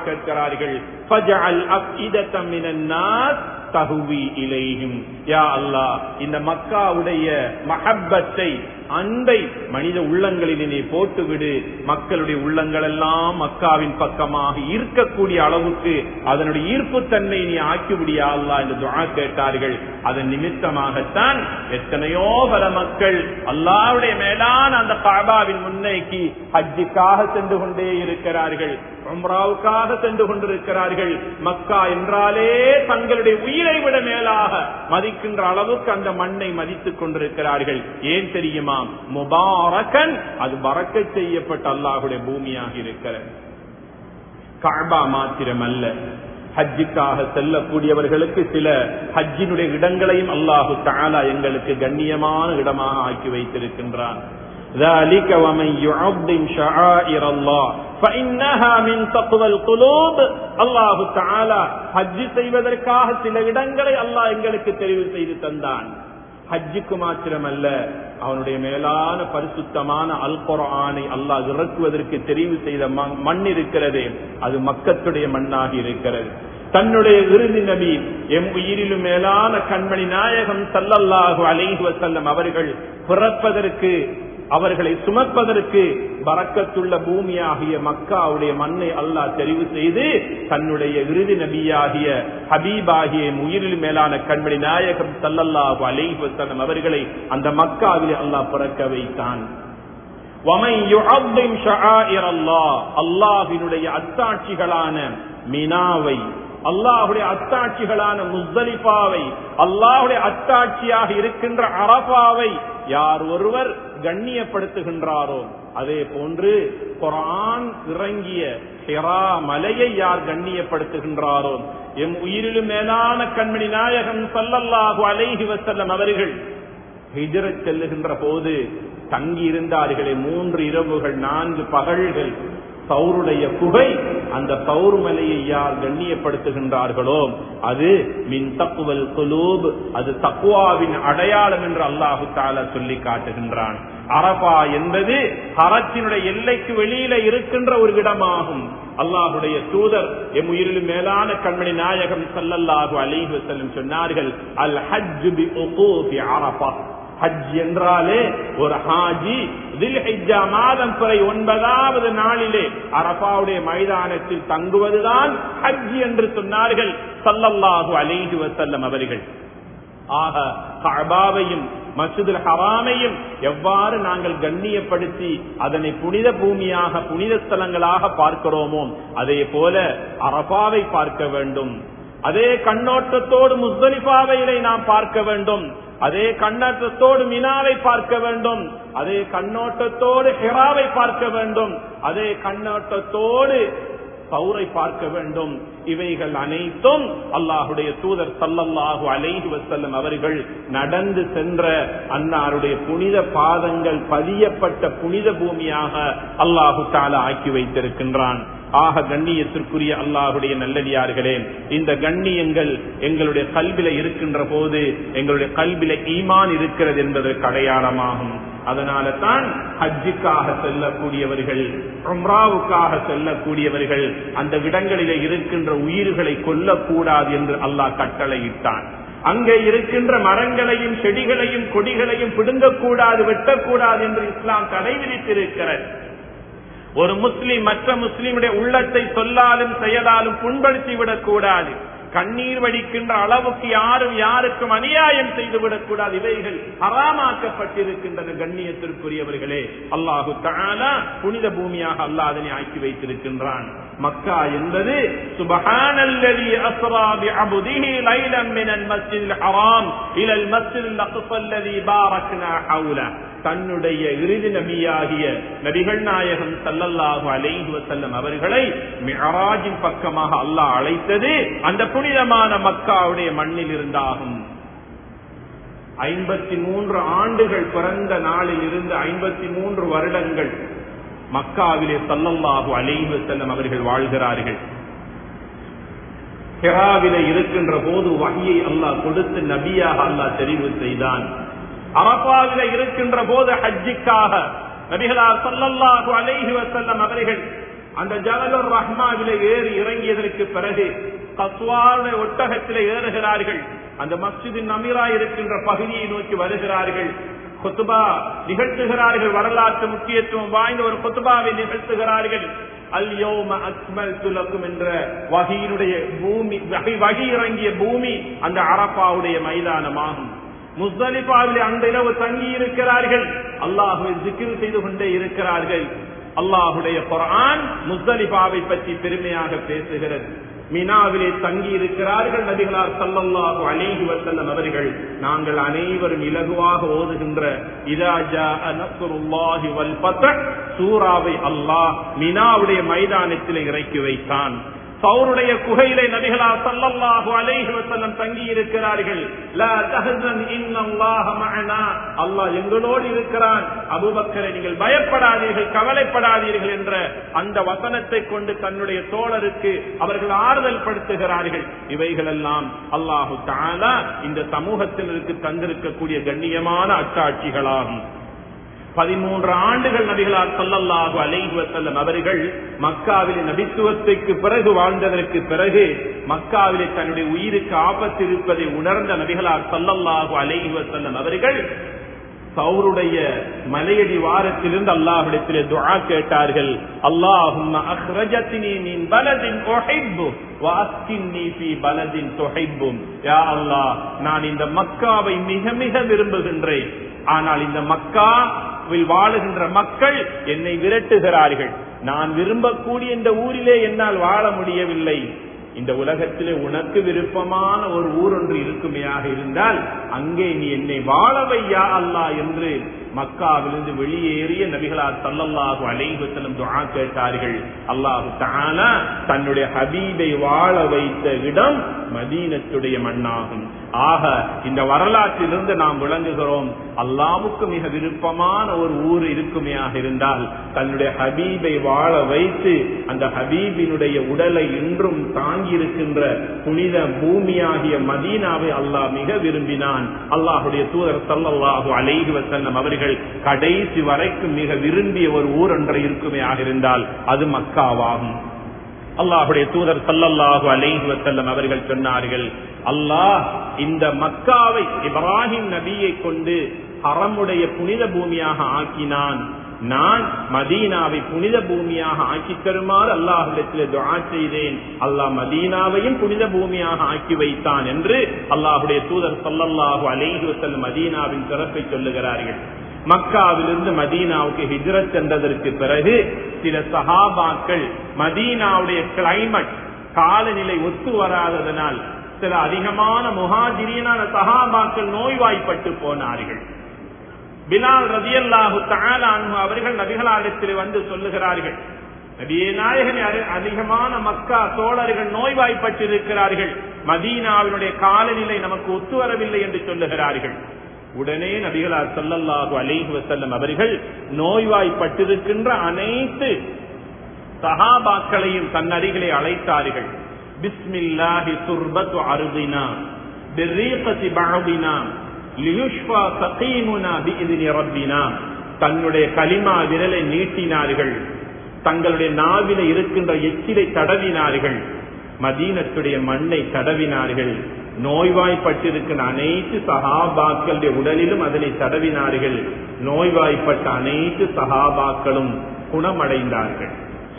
தகுவி இலையும் யா அல்லா இந்த மக்காவுடைய மஹப்பத்தை அன்பை மனித உள்ளங்களிலே போட்டுவிடு. மக்களுடைய உள்ளங்கள் எல்லாம் மக்காவின் பக்கமாக ஈர்க்கக்கூடிய அளவுக்கு அதனுடைய ஈர்ப்பு தன்மை நீ ஆக்கிவிடியா அல்லா என்று துணா கேட்டார்கள். அதன் நிமித்தமாகத்தான் எத்தனையோ பல மக்கள் அல்லாவுடைய மேலான அந்த காபாவின் முன்னைக்கு ஹஜ்ஜிக்காக சென்று கொண்டே இருக்கிறார்கள். உம்ராவுக்காக சென்று கொண்டிருக்கிறார்கள். மக்கா என்றாலே தங்களுடைய உயிர் உயிரை விட மேலாக மதிக்கின்ற அளவுக்கு அந்த மண்ணை மதித்துக் கொண்டிருக்கிறார்கள். ஏன் தெரியுமா? முபாரகன் அது பறக்க செய்யப்பட்ட அல்லாஹுடைய பூமியாக இருக்கிறது காபா மாத்திரம் அல்ல ஹஜ்ஜுக்காக செல்லக்கூடியவர்களுக்கு சில ஹஜ்ஜினுடைய இடங்களையும் அல்லாஹு தாலா எங்களுக்கு கண்ணியமான இடமாக ஆக்கி வைத்திருக்கின்றான். ذلك ومن يعظم شعائر الله فإنها من تقوى القلوب அல்லாஹு தாலா ஹஜ்ஜு செய்வதற்காக சில இடங்களை அல்லாஹ் எங்களுக்கு தெரிவு செய்து தந்தான் ஹஜ்ஜுக்கு மாத்திரமல்ல அவனுடைய மேலான பரிசுத்தமான அல் குரானை அல்லாஹ் இறக்குவதற்கு தெரிவு செய்த மண் இருக்கிறது அது மக்கத்துடைய மண்ணாக இருக்கிறது தன்னுடைய இறுதி நபி எம் உயிரிலும் மேலான கண்மணி நாயகம் சல்லல்லாஹு அலைஹி வசல்லம் அவர்கள் பிறப்பதற்கு அவர்களை சுமப்பதற்கு பறக்கத்துள்ள பூமியாகிய மக்காவுடைய மண்ணை அல்லாஹ் தெரிவு செய்து தன்னுடைய இறுதி நபியாகிய ஹபீபாகிய உயிரில் மேலான கண்மணி நாயகம் சல்லல்லாஹு அலைஹி அவர்களை அந்த மக்காவிலே அல்லாஹ் பிறக்க வைத்தான். அல்லாஹினுடைய அத்தாட்சிகளான மினாவை அல்லாஹுடைய அத்தாட்சிகளான முஸ்தலிபாவை அல்லாஹுடைய அத்தாட்சியாக இருக்கின்ற அரபாவை யார் ஒருவர் கண்ணியப்படுத்துகின்றாரோ? அதே போன்று குரான் இறங்கிய ஹெரா மலையை யார் கண்ணியப்படுத்துகின்றாரோ? எம் உயிரிலும் மேலான கண்மணி நாயகம் சல்லல்லாஹு அலைஹி வசல்லம் அவர்கள் ஹிஜரத் செல்லுகின்ற போது தங்கி இருந்தார்களே மூன்று இரவுகள் நான்கு பகல்கள். சௌருடைய குகை அந்த பௌருமலையை யார் கண்ணியப்படுத்துகின்றார்களோ? அது மின் தக்குவல் குலூப் அது தக்குவாவின் அடையாளம் என்று அல்லாஹு தாலா சொல்லி காட்டுகின்றான். அரபா என்பது ஹரத்தினுடைய எல்லைக்கு வெளியில இருக்கின்ற ஒரு இடமாகும். அல்லாஹுடைய தூதர் எம் உயிரிலும் மேலான கண்மணி நாயகம் சல்லல்லாஹு அலைஹி சொன்னார்கள் அல் ஹஜ் அரபா. ஹஜ் என்றாலே ஒரு ஹாஜி தில்ஹிஜா மாதம் பிறை ஒன்பதாவது நாளிலே அரபாவுடைய மைதானத்தில் தங்குவதுதான் ஹஜ் என்று சொன்னார்கள். சல்லல்லாஹு அலைஹி வசல்லம் அவர்கள். ஆக கபாவையும் மசிதுல் ஹராமையும் எவ்வாறு நாங்கள் கண்ணியப்படுத்தி அதனை புனித பூமியாக புனித ஸ்தலங்களாக பார்க்கிறோமோ அதே போல அரபாவை பார்க்க வேண்டும். அதே கண்ணோட்டத்தோடு முஸ்தலிஃபாவையிலே நாம் பார்க்க வேண்டும். அதே கண்ணோட்டத்தோடு மினாவை பார்க்க வேண்டும். அதே கண்ணோட்டத்தோடு ஹெராவை பார்க்க வேண்டும். அதே கண்ணோட்டத்தோடு பௌரை பார்க்க வேண்டும். இவைகள் அனைத்தும் அல்லாஹுடைய தூதர் சல்லல்லாஹு அலைஹி வசல்லம் அவர்கள் நடந்து சென்ற அன்னாருடைய புனித பாதங்கள் பதியப்பட்ட புனித பூமியாக அல்லாஹு தாலா ஆக்கி வைத்திருக்கின்றான். ஆக கண்ணியத்திற்குரிய அல்லாஹுடைய நல்லடியார்களே இந்த கண்ணியங்கள் எங்களுடைய கல்வில இருக்கின்ற போது எங்களுடைய கல்வில ஈமான் இருக்கிறது என்பதற்கு அடையாளமாகும். அதனால தான் ஹஜ்ஜுக்காக செல்லக்கூடியவர்கள் உம்ராவுக்காக செல்லக்கூடியவர்கள் அந்த இடங்களிலே இருக்கின்ற உயிர்களை கொல்லக்கூடாது என்று அல்லாஹ் கட்டளையிட்டான். அங்கே இருக்கின்ற மரங்களையும் செடிகளையும் கொடிகளையும் பிடுங்கக்கூடாது வெட்டக்கூடாது என்று இஸ்லாம் தடை விதித்திருக்கிறது. ஒரு முஸ்லீம் மற்ற முஸ்லீமுடைய உள்ளத்தை சொல்லாலும் செயலாலும் புண்படுத்தி விடக்கூடாது. கண்ணீர் வடிக்கின்ற அளவுக்கு யாரும் யாருக்கும் அநியாயம் செய்துவிடக் கூடாது இவைகள் அறாமாக்கப்பட்டிருக்கின்றன கண்ணியத்திற்குரியவர்களே. அல்லாஹு தாலா புனித பூமியாக அல்லாஹ் அதனை ஆக்கி வைத்திருக்கின்றான். மக்கா என்பது சுபஹானல்லதி அஸ்ரா பிஅப்திஹி லைலன் மினல் மஸ்ஜிதில் ஹராம் இலல் மஸ்ஜிதில் பாரக்னா தன்னுடைய இறுதி நபியாகிய நபிகள் நாயகம் சல்லல்லாஹு அலைஹி செல்லும் அவர்களை மிகராஜின் பக்கமாக அல்லாஹ் அழைத்தது அந்த புனிதமான மக்காவுடைய மண்ணில் இருந்தாகும். ஐம்பத்தி மூன்று ஆண்டுகள் பிறந்த நாளில் இருந்து ஐம்பத்தி மூன்று வருடங்கள் மக்காவிலே சல்லல்லாஹு அலைஹி செல்லும் அவர்கள் வாழ்கிறார்கள். ஹெராவில இருக்கின்ற போது வகையை அல்லாஹ் கொடுத்து நபியாக அல்லாஹ் தெரிவு செய்தான். அரபாவில இருக்கின்ற போது ஹஜ்ஜிக்காக நபிகளார் சொல்லல்லாஹு அலைஹி வசல்லம் அவர்கள் அந்த ஜலலுர் ரஹ்மாவில ஏறி இறங்கியதற்கு பிறகு கஸ்வாருடைய ஒட்டகத்தில ஏறுகிறார்கள். அந்த மஸ்ஜிதின் அமீரா இருக்கின்ற பகுதியை நோக்கி வருகிறார்கள். கொத்துபா நிகழ்த்துகிறார்கள். வரலாற்று முக்கியத்துவம் வாய்ந்த ஒரு கொத்துபாவை நிகழ்த்துகிறார்கள். அல்யோம அக்மல் துலக்கும் என்ற வகையினுடைய பூமி வகை வகை இறங்கிய பூமி அந்த அரப்பாவுடைய மைதானமாகும். முஸ்தலிபாவிலே அந்த இரவு தங்கி இருக்கிறார்கள் அல்லாஹுவை ஜிக்கிர் செய்து கொண்டே இருக்கிறார்கள். அல்லாஹுடைய குரான் முஸ்தலிபாவை பற்றி பெருமையாக பேசுகிறது. மினாவிலே தங்கி இருக்கிறார்கள் நபிகளார் சல்லல்லாஹு அலைஹி வஸல்லம் அவர்கள். நாங்கள் அனைவரும் இலகுவாக ஓதுகின்ற இராஜா நஸ்ருல்லாஹி வல் ஃபத்ஹ் சூராவை அல்லாஹ் மினாவுடைய மைதானத்தில் இறக்கி வைத்தான். சௌருடைய குகையிலே நபிகளா சல்லல்லாஹு அலைஹி வசல்லம் தங்கி இருக்கிறார்கள் லா தஹசன் இன்னல்லாஹ மஅனா. அல்லாஹ் எங்களோடு இருக்கிறான். அபூபக்கரை நீங்கள் பயப்படாதீர்கள் கவலைப்படாதீர்கள் என்ற அந்த வசனத்தை கொண்டு தன்னுடைய தோழருக்கு அவர்கள் ஆறுதல் படுத்துகிறார்கள். இவைகளெல்லாம் அல்லாஹு தஆலா இந்த சமூகத்தினருக்கு தந்திருக்கக்கூடிய கண்ணியமான அச்சாட்சிகளாகும் பதிமூன்று ஆண்டுகள் நபிகளார் சொல்லல்லாஹு அலைஹி வசல்லம் அவர்கள் மக்காவிலே நபித்துவத்துக்கு பிறகு வாழ்ந்ததற்கு பிறகு மக்காவிலே தன்னுடைய உயிருக்கு ஆபத்து இருப்பதை உணர்ந்த நபிகளார் சொல்லல்லாஹு அலைஹி வசல்லம் அவர்கள் சௌருடைய மலையடி வாரத்திலிருந்து அல்லாஹிடத்திலே துஆ கேட்டார்கள். அல்லாஹும் அஹ்ரஜத்தினி மின் பலதின் உஹிப்பு வாஸ்கின்னி ஃபீ பலதின் துஹிப்பும். யா அல்லாஹ் நான் இந்த மக்காவை மிக மிக விரும்புகின்றேன். ஆனால் இந்த மக்கா வாழுகின்ற மக்கள் என்னை விரட்டுகிறார்கள். நான் விரும்பக்கூடிய இந்த ஊரிலே என்னால் வாழ முடியவில்லை. இந்த உலகத்திலே உனக்கு விருப்பமான ஒரு ஊர் ஒன்று இருக்குமையாக இருந்தால் அங்கே நீ என்னை வாழவையா அல்லா என்று மக்காவிலிருந்து வெளியேறிய நபிகளார் தல்லல்லாஹு அலைவசலம் துஆ கேட்டார்கள். அல்லாஹு தானா தன்னுடைய ஹபீபை வாழ வைத்த இடம் மதீனத்துடைய மண்ணாகும். ஆக இந்த வரலாற்றிலிருந்து நாம் விளங்குகிறோம். அல்லாவுக்கு மிக விருப்பமான ஒரு ஊர் இருக்குமையாக இருந்தால் தன்னுடைய ஹபீபை வாழ வைத்து அந்த ஹபீபினுடைய உடலை இன்றும் தாங்கி இருக்கின்ற புனித பூமியாகிய மதீனாவை அல்லாஹ் மிக விரும்பினான். அல்லாஹுடைய தூதர் சல்லல்லாஹு அலைஹி அவர்கள் அவர்கள் கடைசி வரைக்கும் மிக விரும்பிய ஒரு ஊர் ஒன்றை இருக்குமே ஆகிருந்தால் அது மக்காவாகும். அல்லாஹுடைய தூதர் சல்லல்லாஹு அலைஹி வசல்லம் அவர்கள் சொன்னார்கள் அல்லாஹ் இந்த மக்காவை இப்ராஹிம் நபியை கொண்டு ஹரமுடைய புனித பூமியாக ஆக்கினான். நான் மதீனாவை புனித பூமியாக ஆக்கி தருமாறு அல்லாஹிடத்தில் துவா செய்தேன். அல்லாஹ் மதீனாவையும் புனித பூமியாக ஆக்கி வைத்தான் என்று அல்லாஹுடைய தூதர் சல்லல்லாஹு அலைஹி வஸல்லம் மதீனாவின் சிறப்பை சொல்லுகிறார்கள். மக்காவிலிருந்து மதீனாவுக்கு ஹிஜ்ரத் சென்றதற்கு பிறகு சில சஹாபாக்கள் மதீனாவுடைய கிளைமேட் காலநிலை ஒத்து வராததனால் சில அதிகமான முகாஜிரியனான சஹாபாக்கள் நோய்வாய்ப்பட்டு போனார்கள். பிலால் ரதியல்லாஹு தாலானு அவர்கள் நபிகளாடத்தில் வந்து சொல்லுகிறார்கள் நபியே நாயகன் அதிகமான மக்கா தோழர்கள் நோய்வாய்ப்பட்டிருக்கிறார்கள் மதீனாவினுடைய காலநிலை நமக்கு ஒத்து வரவில்லை என்று சொல்லுகிறார்கள். உடனே நபிகளார் சொல்லல்லாஹு அலைஹி வசல்லம் அவர்கள் நோய்வாய்ப்பட்டிருக்கின்ற அனைத்து சஹாபாக்களையும் தன் அருகிலே அழைத்தார்கள். பிஸ்மில்லாஹி துர்பத்து அருதினா பிர்ரீகத்தி பஅதினா லியுஷ்வா சகீமுனா ரப்பினா தன்னுடைய கலிமா விரலை நீட்டினார்கள். தங்களுடைய நாவில இருக்கின்ற எச்சிலை தடவினார்கள். மதீனத்துடைய மண்ணை தடவினார்கள். நோய்வாய்ப்பட்டிருக்கிற அனைத்து சகாபாக்களுடைய உடலிலும் அதனை தடவினார்கள். நோய்வாய்ப்பட்ட அனைத்து சகாபாக்களும் குணமடைந்தார்கள்.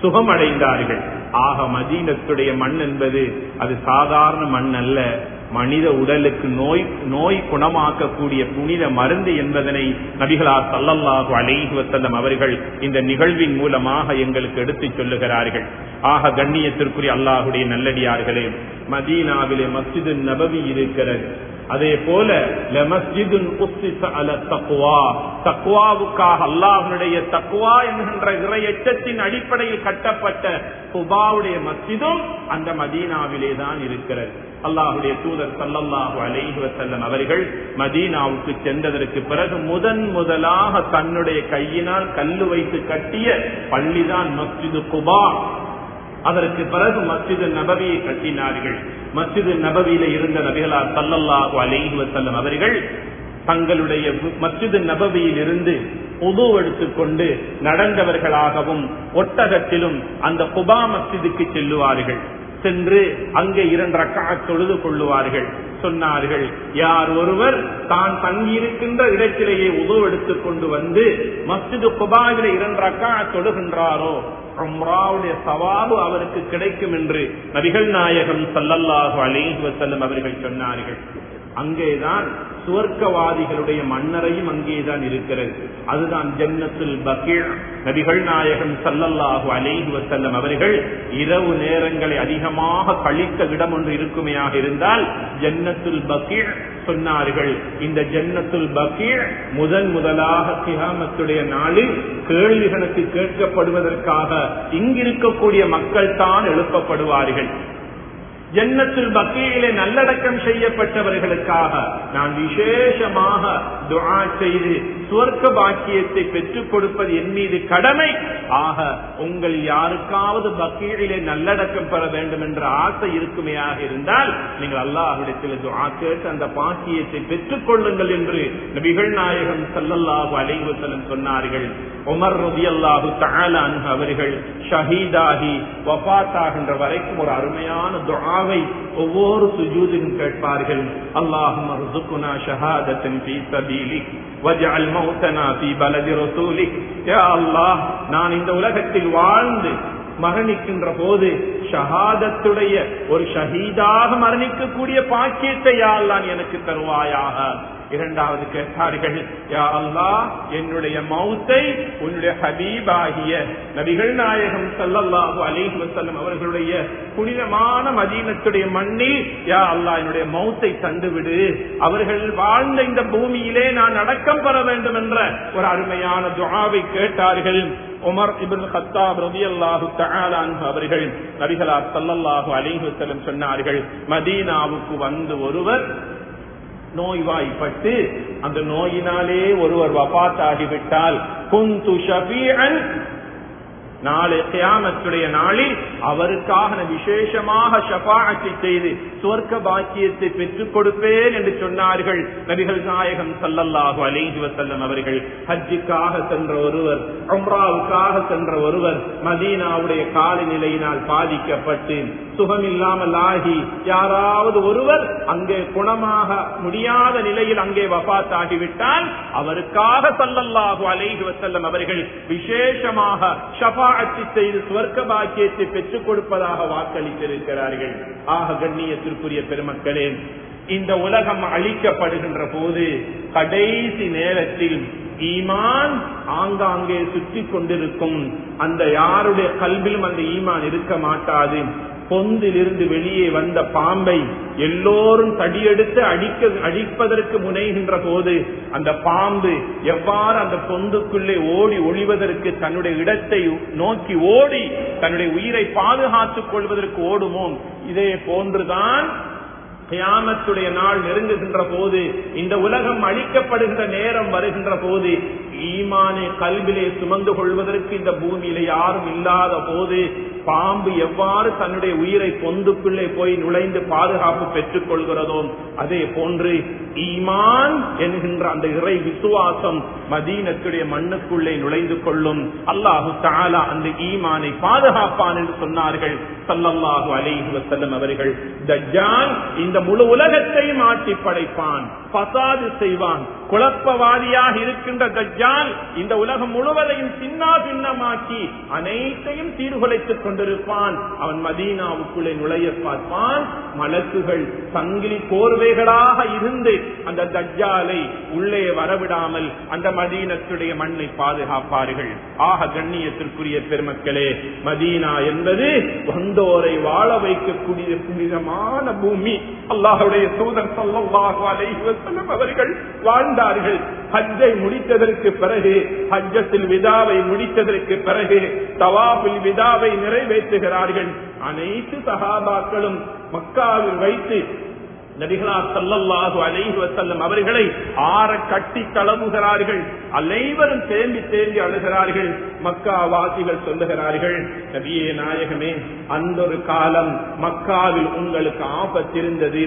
சுகமடைந்தார்கள். ஆக மதீனத்துடைய மண் என்பது அது சாதாரண மண் அல்ல மனித உடலுக்கு நோய் நோய் குணமாக்கக்கூடிய புனித மருந்து என்பதனை நபிகளார் சல்லல்லாஹு அலைஹி வசல்லம் அவர்கள் இந்த நிகழ்வின் மூலமாக எங்களுக்கு எடுத்துச் சொல்லுகிறார்கள். ஆக கண்ணியத்திற்குரிய அல்லாஹுடைய நல்லடியார்களே மதீனாவிலே மஸ்ஜிது நபவி இருக்கிறது. அதே போல தக்குவாவுக்காக அல்லாஹனுடைய தக்குவா என்கின்ற இறை எச்சத்தின் அடிப்படையில் கட்டப்பட்ட குபாவுடைய மஸ்ஜிதும் அந்த மதீனாவிலே தான் இருக்கிறது. அல்லாஹுடைய தூதர் சல்லல்லாஹு அலைஹி வசல்லம் அவர்கள் மதீனாவுக்கு சென்றதற்கு பிறகு முதன் முதலாக தன்னுடைய கையினால் கல்லு வைத்து கட்டிய பள்ளிதான் மஸ்ஜிது குபா. அதற்கு பிறகு மஸ்ஜிது நபவியை கட்டினார்கள். மஸ்ஜிது நபவியில இருந்த நபிகளார் சல்லல்லாஹு அலைஹி வசல்லம் அவர்கள் தங்களுடைய மஸ்ஜிது நபவியில் இருந்து பொது எடுத்துக்கொண்டு நடந்தவர்களாகவும் ஒட்டகத்திலும் அந்த குபா மஸ்ஜிதுக்கு செல்லுவார்கள். சென்று அங்கே இரண்டு ரக்கா தொழுது கொள்ளுவார்கள். சொன்னார்கள் யார் ஒருவர் தான் தங்கியிருக்கின்ற இடத்திலேயே உதவு எடுத்துக் கொண்டு வந்து மஸ்ஜிது குபாவில இரண்டு ரக்கா தொழுகின்றாரோ உம்ராவுடைய சவாபு அவருக்கு கிடைக்கும் என்று நபிகள் நாயகம் சல்லல்லாஹு அலைஹி அவர்கள் சொன்னார்கள். அங்கேதான் சுவர்க்கவாதிகளுடைய மன்னரையும் அங்கேதான் இருக்கிறது. அதுதான் ஜன்னத்தில் பகீழ் நபிகள் நாயகம் சல்லல்லாஹு அலைஹி வசல்லம் அவர்கள் இரவு நேரங்களை அதிகமாக கழித்த இடம் ஒன்று இருக்குமையாக இருந்தால் ஜன்னத்துல் பகீழ் சொன்னார்கள். இந்த ஜன்னத்துல் பகீழ் முதன் முதலாக சிகாமத்துடைய நாளில் கேள்விகளுக்கு கேட்கப்படுவதற்காக இங்கிருக்கக்கூடிய மக்கள் தான் எழுப்பப்படுவார்கள். ஜன்னத்தில் பக்கியிலே நல்லடக்கம் செய்யப்பட்டவர்களுக்காக நான் விசேஷமாக துஆ செய்து சுவர்க்க பாக்கியத்தை பெற்றுக் கொடுப்பது என் மீது கடமை. ஆக உங்கள் யாருக்காவது பக்கீழிலே நல்லடக்கம் பெற வேண்டும் என்ற ஆசை இருக்குமையாக இருந்தால் நீங்கள் அல்லாஹிடத்தில் துஆ கேட்டு அந்த பாக்கியத்தை பெற்றுக் கொள்ளுங்கள் என்று நபிகள் நாயகம் சல்லல்லாஹு அலைவசலம் சொன்னார்கள். உமர் ரலியல்லாஹு தஆலா அன்ஹு அவர்கள் ஷஹீதாகி வபாத்தாகின்ற வரைக்கும் ஒரு அருமையான துவாவை ஒவ்வொரு சுஜூதிலும் கேட்பார்கள். அல்லாஹும் ர்சுக்னா ஷஹாதத்தன் அல்லாஹ் நான் இந்த உலகத்தில் வாழ்ந்து மரணிக்கின்ற போது ஷஹாதத்துடைய ஒரு ஷஹீதாக மரணிக்கக்கூடிய பாக்கியத்தை யாழ்லான் எனக்கு தருவாயாக. இரண்டாவது கேட்டார்கள் யா அல்லாஹ் என்னுடைய மௌத்தை உன்னுடைய ஹபீபாகிய நபிகள் நாயகம் சல்லல்லாஹு அலைஹி வசல்லம் அவர்களுடைய புனிதமான மதீனத்துடைய மண்ணில் யா அல்லாஹ் என்னுடைய மௌத்தை தந்துவிடு. அவர்கள் வாழ்ந்த இந்த பூமியிலே நான் அடக்கம் பெற வேண்டும் என்ற ஒரு அருமையான துஆவை கேட்டார்கள். உமர் இபின் ஹத்தாப் ரலியல்லாஹு அவர்கள் நபிகளார் ஸல்லல்லாஹு அலைஹி சொன்னார்கள் மதீனாவுக்கு வந்து ஒருவர் நோய்வாய்ப்பட்டு அந்த நோயினாலே ஒருவர் வபாத் ஆகிவிட்டால் குந்து ஷபீஅன் நாளை கியாமத்துடைய நாளில் அவருக்காக விசேஷமாக ஷபாஅத்தை செய்து சுவர்க்க பாக்கியத்தை பெற்றுக் கொடுப்பேன் என்று சொன்னார்கள் நபிகள் நாயகம் சல்லல்லாஹு அலைஹி வசல்லம் அவர்கள். ஹஜ்ஜுக்காக சென்ற ஒருவர் உம்ராவுக்காக சென்ற ஒருவர் மதீனாவுடைய காலநிலையினால் பாதிக்கப்பட்டு சுகமில்லாமல் ஆகி யாராவது ஒருவர் அங்கே குணமாக முடியாத நிலையில் அங்கே வபாத்தாகிவிட்டால் அவருக்காக சல்லல்லாஹு அலைஹி வசல்லம் அவர்கள் விசேஷமாக ஷபாட்சி செய்து சுவர்க்க பாக்கியத்தை பெற்றுக் கொடுப்பதாக வாக்களித்திருக்கிறார்கள். ஆக கண்ணியத்திற்குரிய பெருமக்களே இந்த உலகம் அழிக்கப்படுகின்ற போது கடைசி நேரத்தில் ஈமான் ஆங்காங்கே சுற்றி கொண்டிருக்கும். அந்த யாருடைய கல்விலும் அந்த ஈமான் இருக்க மாட்டாது. பொந்திலிருந்து வெளியே வந்த பாம்பை எல்லோரும் தடியெடுத்து அடிக்க அடிப்பதற்கு முனைகின்ற போது அந்த பாம்பு எவ்வாறு அந்த பொந்துக்குள்ளே ஓடி ஒளிவதற்கு தன்னுடைய இடத்தை நோக்கி ஓடி தன்னுடைய உயிரை பாதுகாத்துக் கொள்வதற்கு ஓடுமோ? இதே போன்றுதான் கியாமத்துடைய நாள் நெருங்குகின்ற போது இந்த உலகம் அழிக்கப்படுகின்ற நேரம் வருகின்ற போது ஈமானை கல்விலே சுமந்து கொள்வதற்கு இந்த பூமியில யாரும் இல்லாத போது பாம்பு எவ்வாறு தன்னுடைய உயிரை பொந்துக்குள்ளே போய் நுழைந்து பாதுகாப்பு பெற்றுக் கொள்கிறதோ அதே போன்று ஈமான் என்கின்ற அந்த இறை விசுவாசம் மதீனத்துடைய மண்ணுக்குள்ளே நுழைந்து கொள்ளும். அல்லாஹு தாலா அந்த ஈமானை பாதுகாப்பான் என்று சொன்னார்கள். சல்லல்லாஹு அலைஹி வசல்லம் அவர்கள் தஜான் இந்த முழு உலகத்தையும் ஆட்டி படைப்பான் பசாது செய்வான் குழப்பவாதியாக இருக்கின்ற தஜான் இந்த உலகம் முழுவதையும் சின்னா பின்னமாக்கி அனைத்தையும் சீர்குலைத்துக் கொண்டிருப்பான். அவன் மதீனாவுக்குள்ளே நுழைய பார்ப்பான். மலக்குகள் சங்கிலி கோர்வைகளாக இருந்து அந்த தஜ்ஜாலை உள்ளே வரவிடாமல் அந்த மதீனத்துடைய மண்ணை பாதுகாப்பார்கள். ஆக கண்ணியத்திற்குரிய பெருமக்களே மதீனா என்பது வந்தோரை வாழ வைக்கக்கூடிய புனிதமான பூமி. அல்லாஹுடைய தூதர் சொல்லவாக அவர்கள் வாழ்ந்தார்கள். ஹஜ்ஜை முடித்ததற்கு பிறகு ஹஜ்ஜத்தில் விதாவை முடித்ததற்கு பிறகு தவாபில் விதாவை நிறைவேற்றுகிறார்கள். அனைத்து சகாபாக்களும் மக்காவில் வைத்து நபிகளா சல்லல்லாஹு அலைஹி வசல்லம் அவர்களை ஆற கட்டி தளவுகிறார்கள் அனைவரும் தேம்பி தேம்பி அழுகிறார்கள். மக்கா வாசிகள் சொல்லுகிறார்கள் நபியே நாயகமே அந்த ஒரு காலம் மக்காவில் உங்களுக்கு ஆபத்திருந்தது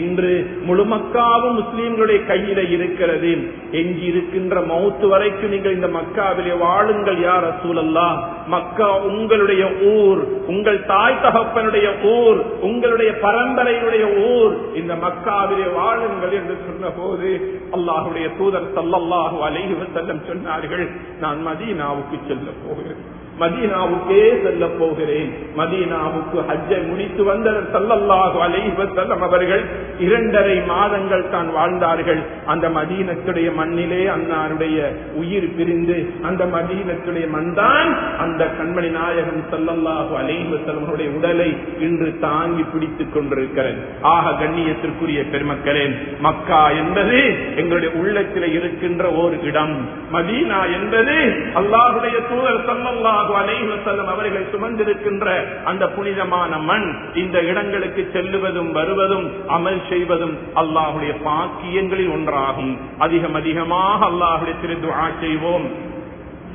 இன்று முழு மக்காவும் முஸ்லீம்களுடைய கையில இருக்கிறது. எங்கி இருக்கின்ற மௌத்து வரைக்கும் நீங்கள் இந்த மக்காவிலே வாழுங்கள் யார் சூழல்லா மக்கா உங்களுடைய ஊர் உங்கள் தாய் தகப்பனுடைய ஊர் உங்களுடைய பரம்பரையினுடைய ஊர். இந்த மக்காவிலே வாழுங்கள் என்று சொன்ன போது அல்லாஹுடைய தூதர் சல்லல்லாஹு அலைஹி வஸல்லம் சொன்னார்கள் நான் மதீனாவுக்கு செல்ல போகிறேன். மதீனாவுக்கே செல்ல போகிறேன். மதீனாவுக்கு ஹஜ்ஜை முடித்து வந்தவர் சல்லல்லாஹு அலைவசல்லம் அவர்கள். இரண்டரை மாதங்கள் தான் வாழ்ந்தார்கள். அந்த மதீனத்துடைய மண்ணிலே அன்னாருடைய உயிர் பிரிந்து அந்த மதீனத்துடைய மண்தான் அந்த கண்மணி நாயகம் சல்லல்லாஹு அலைஹி உடலை இன்று தாங்கி பிடித்துக் கொண்டிருக்கிறது. ஆக கண்ணியத்திற்குரிய பெருமக்களே மக்கா என்பது எங்களுடைய உள்ளத்தில் இருக்கின்ற ஒரு இடம். மதீனா என்பது அல்லாஹுடைய தூதர் சல்லல்லாஹ் அலைஹி அவர்கள் சுமந்திருக்கின்ற அந்த புனிதமான மண் இந்த இடங்களுக்கு செல்லுவதும் வருவதும் அமல் செய்வதும் அல்லாஹுடைய பாக்கியங்களில் ஒன்றாகும். அதிகம் அதிகமாக அல்லாஹுடைய திரு துஆ செய்வோம்.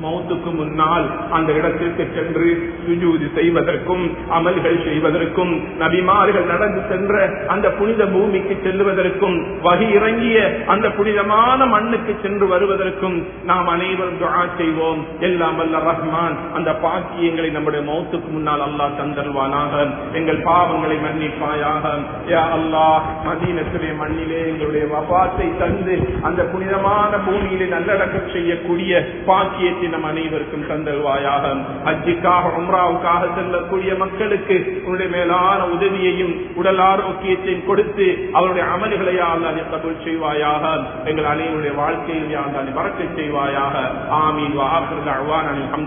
மௌத்துக்கு முன்னால் அந்த இடத்திற்கு சென்று சுஜூதி செய்வதற்கும் அமல்கள் செய்வதற்கும் நபிமார்கள் நடந்து சென்ற அந்த புனித பூமிக்கு செல்லுவதற்கும் வகி இறங்கிய அந்த புனிதமான மண்ணுக்கு சென்று வருவதற்கும் நாம் அனைவரும் துஆ செய்வோம். எல்லாம் வல்ல ரஹ்மான் அந்த பாக்கியங்களை நம்முடைய மௌத்துக்கு முன்னால் அல்லாஹ் தந்தருவானாக எங்கள் பாவங்களை மன்னிப்பாயாக. யா அல்லாஹ் மதீனத்துடைய மண்ணிலே எங்களுடைய வபாத்தை தந்து அந்த புனிதமான பூமியிலே நல்லடக்கம் செய்யக்கூடிய பாக்கியத்தின் நம் அனைவருக்கும் தந்தல்வாயாக அஜிக்காக உம்ராவுக்காக செல்லக்கூடிய மக்களுக்கு உன்னுடைய மேலான உதவியையும் உடல் ஆரோக்கியத்தையும் கொடுத்து அவருடைய அமல்களை யாழ்ந்தானே கபுல் செய்வாயாக. எங்கள் அனைவருடைய வாழ்க்கையில் யாழ்ந்தானே வரக்கை செய்வாயாக. ஆமீன். வாஹர் அழ்வான்